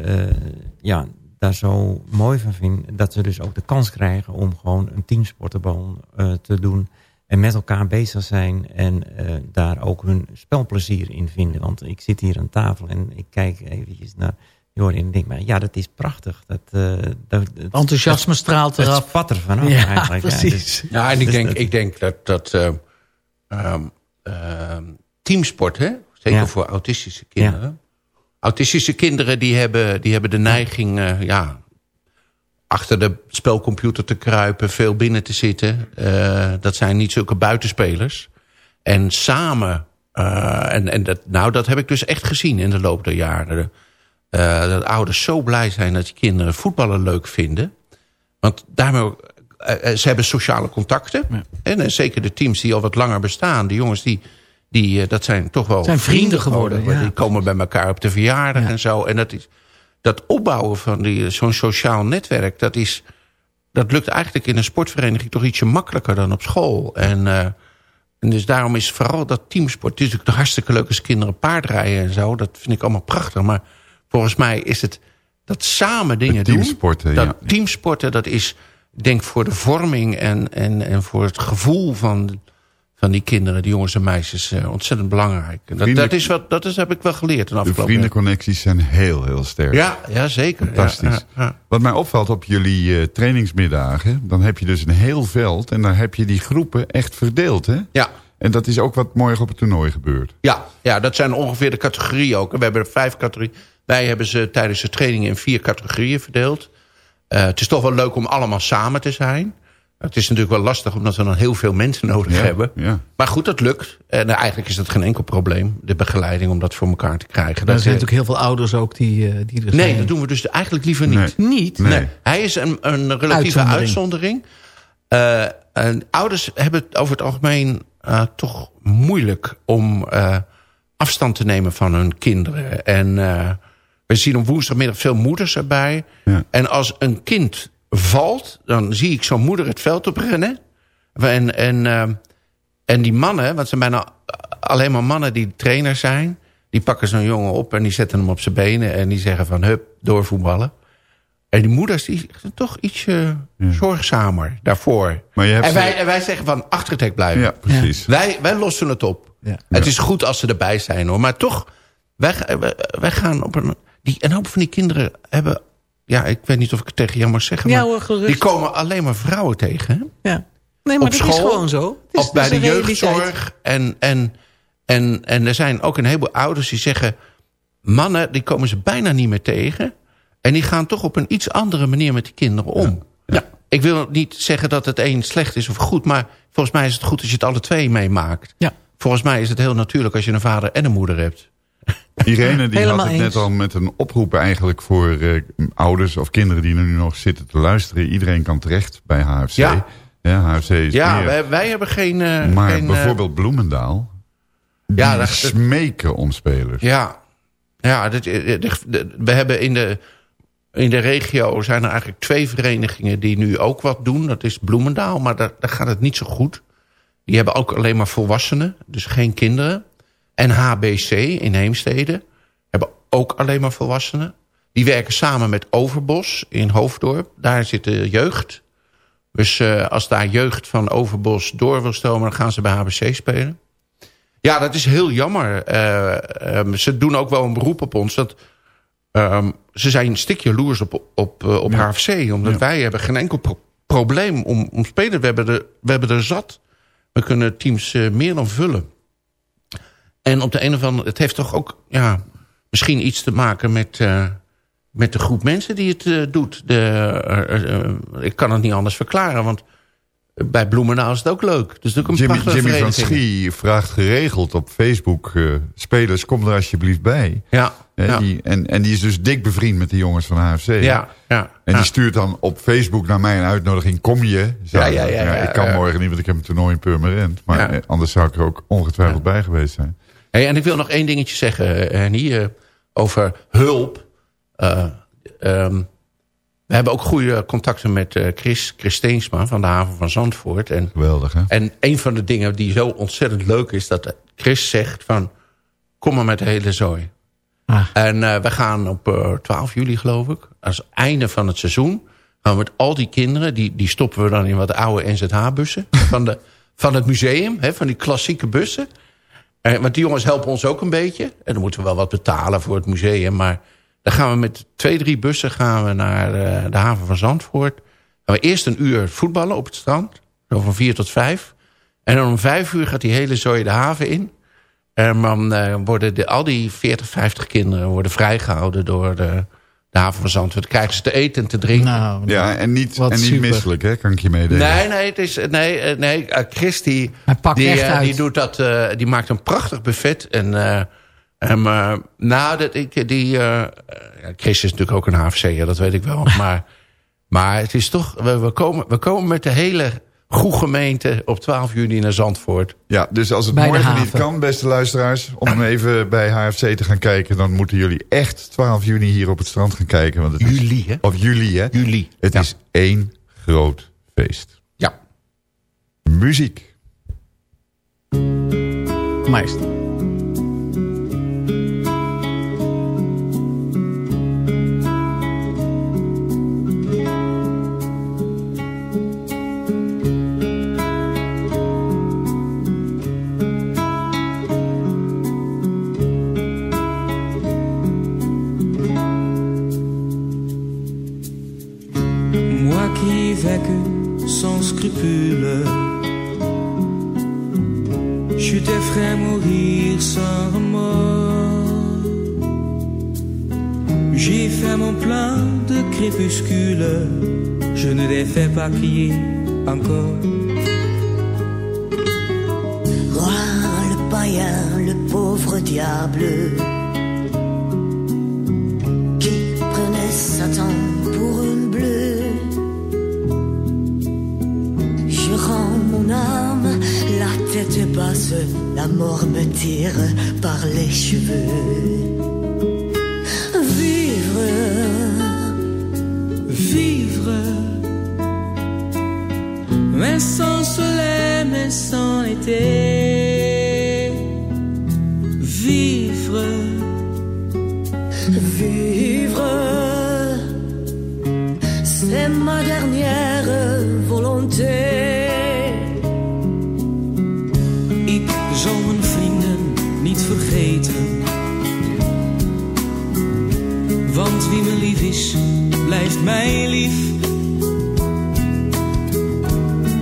ja, daar zo mooi van vind, dat ze dus ook de kans krijgen om gewoon een teamsportenbal eh, te doen. En met elkaar bezig zijn en eh, daar ook hun spelplezier in vinden. Want ik zit hier aan tafel en ik kijk eventjes naar Jorin en denk, maar ja, dat is prachtig. Dat, eh, dat, het- Enthousiasme straalt eraf. Het spat er vanaf Ja, eigenlijk. precies. dus- Ja, en ik dus denk, dat- ik denk dat, dat eh, ehm, ehm, teamsport, hè? zeker Ja. voor autistische kinderen. Autistische kinderen die hebben, die hebben de neiging eh, ja, achter de spelcomputer te kruipen, veel binnen te zitten. Eh, dat zijn niet zulke buitenspelers. En samen, eh, en, en dat, nou dat heb ik dus echt gezien in de loop der jaren. Eh, dat ouders zo blij zijn dat die kinderen voetballen leuk vinden. Want daarmee, ze hebben sociale contacten. En zeker de teams die al wat langer bestaan. Die jongens, die, die, dat zijn toch wel Zijn vrienden geworden, ja. Die komen bij elkaar op de verjaardag en zo. En dat, is, dat opbouwen van die- zo'n sociaal netwerk... Dat, is, dat lukt eigenlijk in een sportvereniging toch ietsje makkelijker dan op school. En, eh, en dus daarom is vooral dat teamsport... Het is natuurlijk hartstikke leuk als kinderen paardrijden en zo. Dat vind ik allemaal prachtig. Maar volgens mij is het dat samen dingen doen... teamsporten, dat ja. teamsporten, dat is, ik denk voor de vorming en, en, en voor het gevoel van, van die kinderen, die jongens en meisjes, eh, ontzettend belangrijk. Dat, dat, is wat, dat is, heb ik wel geleerd de De vriendenconnecties zijn heel, heel sterk. Ja, ja, zeker. Fantastisch. Ja, ja, ja. Wat mij opvalt op jullie eh, trainingsmiddagen... dan heb je dus een heel veld... en dan heb je die groepen echt verdeeld, hè? Ja. En dat is ook wat morgen op het toernooi gebeurt. Ja, ja, dat zijn ongeveer de categorieën ook. We hebben vijf categorieën. Wij hebben ze tijdens de training in vier categorieën verdeeld. Eh, het is toch wel leuk om allemaal samen te zijn. Het is natuurlijk wel lastig omdat we dan heel veel mensen nodig Ja, hebben. ja. Maar goed, dat lukt. En eh, eigenlijk is dat geen enkel probleem. De begeleiding om dat voor elkaar te krijgen. Er Dat, zijn eh, natuurlijk heel veel ouders ook die, eh, die er Nee, zijn. dat doen we dus eigenlijk liever niet. Nee. Niet? Nee. Hij is een, een relatieve Uitzondering. uitzondering. Eh, en ouders hebben het over het algemeen eh, toch moeilijk om eh, afstand te nemen van hun kinderen. En eh, we zien op woensdagmiddag veel moeders erbij. Ja. En als een kind valt, dan zie ik zo'n moeder het veld oprennen. En, en, eh, en die mannen, want het zijn bijna alleen maar mannen die trainer zijn... die pakken zo'n jongen op en die zetten hem op zijn benen... en die zeggen van hup, doorvoetballen. En die moeders die zijn toch iets zorgzamer daarvoor. Maar je hebt en, ze- wij, en wij zeggen van achter het hek blijven. Ja, precies. Wij, wij lossen het op. Het is goed als ze erbij zijn hoor. Maar toch, wij, wij, wij gaan op een... Die, een hoop van die kinderen hebben... Ja, ik weet niet of ik het tegen jou mag zeggen. Ja, maar hoor, gerust. die komen alleen maar vrouwen tegen. Hè? Ja. Nee, maar op dat school, is gewoon zo. Het is, Of bij de realiteit. jeugdzorg. En, en, en, en er zijn ook een heleboel ouders die zeggen... mannen, die komen ze bijna niet meer tegen. En die gaan toch op een iets andere manier met die kinderen om. Ja. Ik wil niet zeggen dat het een slecht is of goed... maar volgens mij is het goed als je het alle twee meemaakt. Ja. Volgens mij is het heel natuurlijk als je een vader en een moeder hebt. Irene die Helemaal had het net al met een oproep eigenlijk voor eh, ouders of kinderen die er nu nog zitten te luisteren. Iedereen kan terecht bij HFC. Ja. Ja, HFC is Ja, meer. wij, wij hebben geen... eh, maar geen, eh, bijvoorbeeld Bloemendaal, die Ja, dat- smeken om spelers. Ja, ja de- we hebben in de, in de regio zijn er eigenlijk twee verenigingen die nu ook wat doen. Dat is Bloemendaal, maar daar, daar gaat het niet zo goed. Die hebben ook alleen maar volwassenen, dus geen kinderen. En HBC in Heemstede hebben ook alleen maar volwassenen. Die werken samen met Overbos in Hoofddorp. Daar zit de jeugd. Dus eh, als daar jeugd van Overbos door wil stromen... dan gaan ze bij HBC spelen. Ja, dat is heel jammer. Eh, ehm, ze doen ook wel een beroep op ons. Dat, ehm, ze zijn een stukje jaloers op, op, eh, op HFC. Omdat wij hebben geen enkel pro- probleem om, om spelen. We hebben, er, we hebben er zat. We kunnen teams meer dan vullen. En op de een of andere... Het heeft toch ook ja, misschien iets te maken met... eh, met de groep mensen die het eh, doet. De, eh, ik kan het niet anders verklaren, want bij Bloemendaal is het ook leuk. Dus ook een Jimmy, Jimmy van. Schie vraagt geregeld op Facebook... spelers, kom er alsjeblieft bij. Ja, die, en, en die is dus dik bevriend met die jongens van HFC. Ja, ja, En ja. die stuurt dan op Facebook naar mij een uitnodiging. Kom je? Ja, ja, ja, ik kan morgen niet, want ik heb een toernooi in Purmerend. Maar anders zou ik er ook ongetwijfeld bij geweest zijn. Hey, en ik wil nog één dingetje zeggen, eh, Henny, eh, over hulp. Eh, ehm, we hebben ook goede contacten met eh, Chris, Chris Steensma van de haven van Zandvoort. En, Geweldig, hè? en een van de dingen die zo ontzettend leuk is... dat Chris zegt van, kom maar met de hele zooi. Ah. En eh, we gaan op eh, 12 juli, geloof ik, als einde van het seizoen... gaan we met al die kinderen, die, die stoppen we dan in wat oude NZH-bussen... van, de, van het museum, hè, van die klassieke bussen... Eh, want die jongens helpen ons ook een beetje. En dan moeten we wel wat betalen voor het museum. Maar dan gaan we met twee, drie bussen gaan we naar eh, de haven van Zandvoort. Gaan we eerst een uur voetballen op het strand. Zo van vier tot vijf. En dan om vijf uur gaat die hele zooi de haven in. En dan eh, worden de, al die 40, 50 kinderen worden vrijgehouden door de, de haven van Zandvoort. Krijgen ze te eten en te drinken. Nou, Ja, en niet, en niet misselijk, hè, kan ik je meedelen. Nee, nee, het is, nee, eh, nee eh, Chris die, Hij pakt die, doet dat, eh, die maakt een prachtig buffet. En, eh, en, eh, nou, dat, ik, die, Chris is natuurlijk ook een HFC'er, dat weet ik wel. maar, maar het is toch, we, we, komen, we komen met de hele goede gemeente op 12 juni naar Zandvoort. Ja, dus als het Bij de morgen niet kan, beste luisteraars... om even bij HFC te gaan kijken... dan moeten jullie echt 12 juni hier op het strand gaan kijken. Want het is, Juli, hè? Of juli, hè? Juli. Het Ja. is één groot feest. Ja. Muziek. meest. pied encore.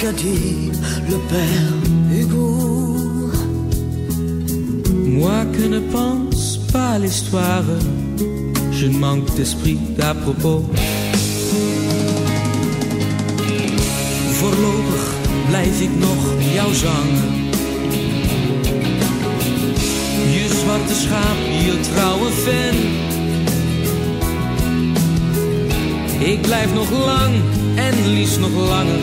Qu'a dit le père Hugo. Moi que ne pense pas l'histoire, je ne manque d'esprit d'à propos. Voorlopig blijf ik nog jou zangen. Je zwarte schaap, je trouwe fan. Ik blijf nog lang en liefst nog langer,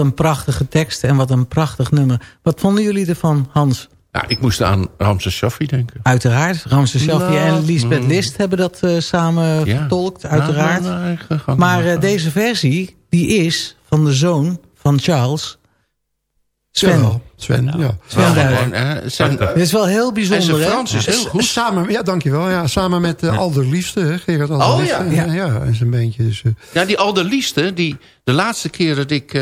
Een prachtige tekst en wat een prachtig nummer. Wat vonden jullie ervan, Hans? Ja, ik moest aan Ramses Shaffi denken. Uiteraard. Ramses Shaffi Nou, en Lisbeth mm. List hebben dat eh, samen Ja. vertolkt, uiteraard. Nou, nou, gang maar eh, deze versie, die is van de zoon van Charles, Sven. Sven, ja. Sven Dit is wel heel bijzonder, En zijn hè? Frans is heel goed. Samen, ja, dankjewel. Ja, samen met uh, Alderliefste, hè, Gerard Oh, Alderliefste. ja. ja. ja, en zijn beentje. Dus, eh, Ja, die Alderlieste, die de laatste keer dat ik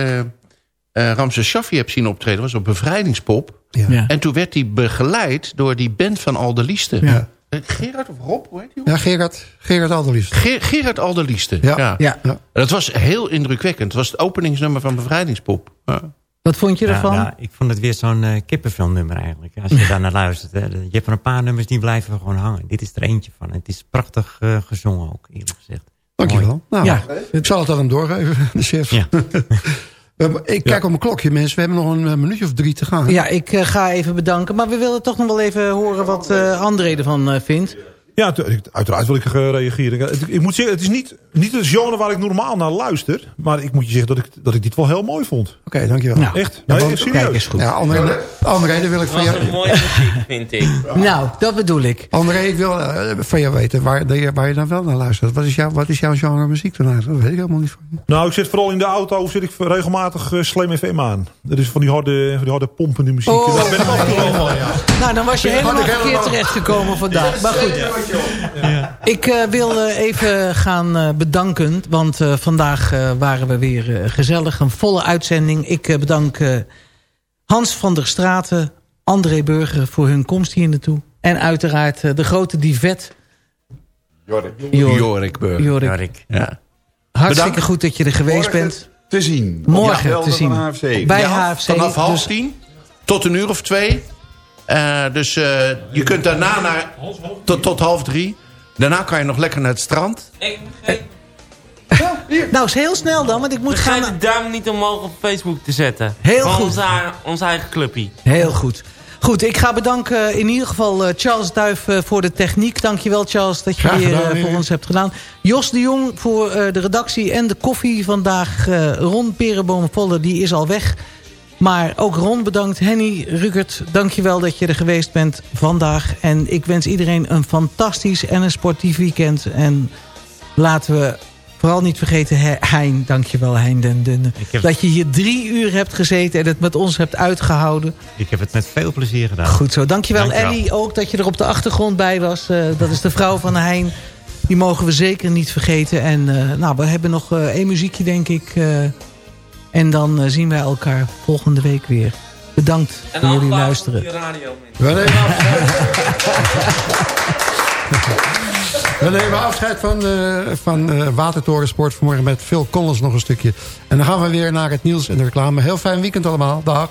eh eh Ramses Shaffi heb zien optreden... was op Bevrijdingspop. ja. Ja. En toen werd hij begeleid door die band van Alderlieste. Ja. Eh, Gerard of Rob, hoe heet die? ja, Gerard, Gerard Alderliefste. Ger- Gerard Alderlieste. Ja. Ja. Ja. Ja. Dat was heel indrukwekkend. Het was het openingsnummer van Bevrijdingspop. Ja. Wat vond je Ja, ervan? nou, ik vond het weer zo'n eh kippenfilmnummer eigenlijk. Als je daar naar luistert. Hè. Je hebt er een paar nummers die blijven gewoon hangen. Dit is er eentje van. Het is prachtig gezongen ook, eerlijk gezegd. Dankjewel. Nou, Ja. ik zal het aan hem doorgeven, de chef. Ja. Ik kijk op mijn klokje, mensen. We hebben nog een eh, minuutje of drie te gaan. Ja, ik eh, ga even bedanken. Maar we willen toch nog wel even horen wat eh André ervan vindt. Ja, uiteraard wil ik eh, reageren. Ik, ik moet zeggen, het is niet, niet het genre waar ik normaal naar luister. Maar ik moet je zeggen dat ik, dat ik dit wel heel mooi vond. Oké, dankjewel. Nou, Echt? Ja, Nee, serieus. Kijk eens goed. Ja, André, André, dan wil ik van jou... een mooie muziek, vind ik. Nou, dat bedoel ik. André, ik wil eh, van jou weten waar, dat je- waar je dan wel naar luistert. Wat is, jouw, wat is jouw genre muziek dan eigenlijk? Dat weet ik helemaal niet van je. Nou, ik zit vooral in de auto zit ik regelmatig uh, Slam FM aan. Dat is van die harde, van die harde pompende muziek. Oh. Daar ben ik ja. Nou, dan was je helemaal verkeerd terechtgekomen vandaag. Maar goed, ik eh, wil eh, even gaan eh, bedanken. Want eh, vandaag eh, waren we weer gezellig. Een volle uitzending. Ik eh, bedank eh, Hans van der Straten, André Burger voor hun komst hier naartoe. En uiteraard de grote divet. Jorik. Jor- Jorik Burger. Jorik. Jorik. Ja. Hartstikke Bedankt. goed dat je er geweest Morgen bent. Te zien. Morgen Ja, te zien. Bij Ja, HFC. Vanaf half dus- tien tot een uur of twee. Eh, dus eh, je kunt daarna naar, tot, tot half drie. Daarna kan je nog lekker naar het strand. Ik begreep nou, is heel snel dan, want ik moet Vergeet gaan... de duim niet omhoog op Facebook te zetten. Heel Van goed. Ons, eigen- ons eigen clubje. Heel goed. Goed, ik ga bedanken in ieder geval eh, Charles Duif eh, voor de techniek. Dankjewel Charles dat je Graag weer gedaan, eh, voor ons hebt gedaan. Jos de Jong voor eh, de redactie en de koffie vandaag. eh Ron Perenboom-Volle, die is al weg. Maar ook Ron bedankt. Henny Rukert, dankjewel dat je er geweest bent vandaag. En ik wens iedereen een fantastisch en een sportief weekend. En laten we vooral niet vergeten He- Hein. Dankjewel Hein den Dunne. heb- Dat je hier drie uur hebt gezeten en het met ons hebt uitgehouden. Ik heb het met veel plezier gedaan. Goed zo. Dankjewel, Dankjewel. Ellie ook dat je er op de achtergrond bij was. Eh, dat is de vrouw van Hein. Die mogen we zeker niet vergeten. En eh, nou, we hebben nog eh, één muziekje denk ik. En dan eh, zien wij elkaar volgende week weer. Bedankt voor jullie luisteren. radio. We nemen afscheid, we nemen afscheid van, eh van eh Watertorensport vanmorgen met Phil Collins nog een stukje. En dan gaan we weer naar het nieuws en de reclame. Heel fijn weekend allemaal. Dag.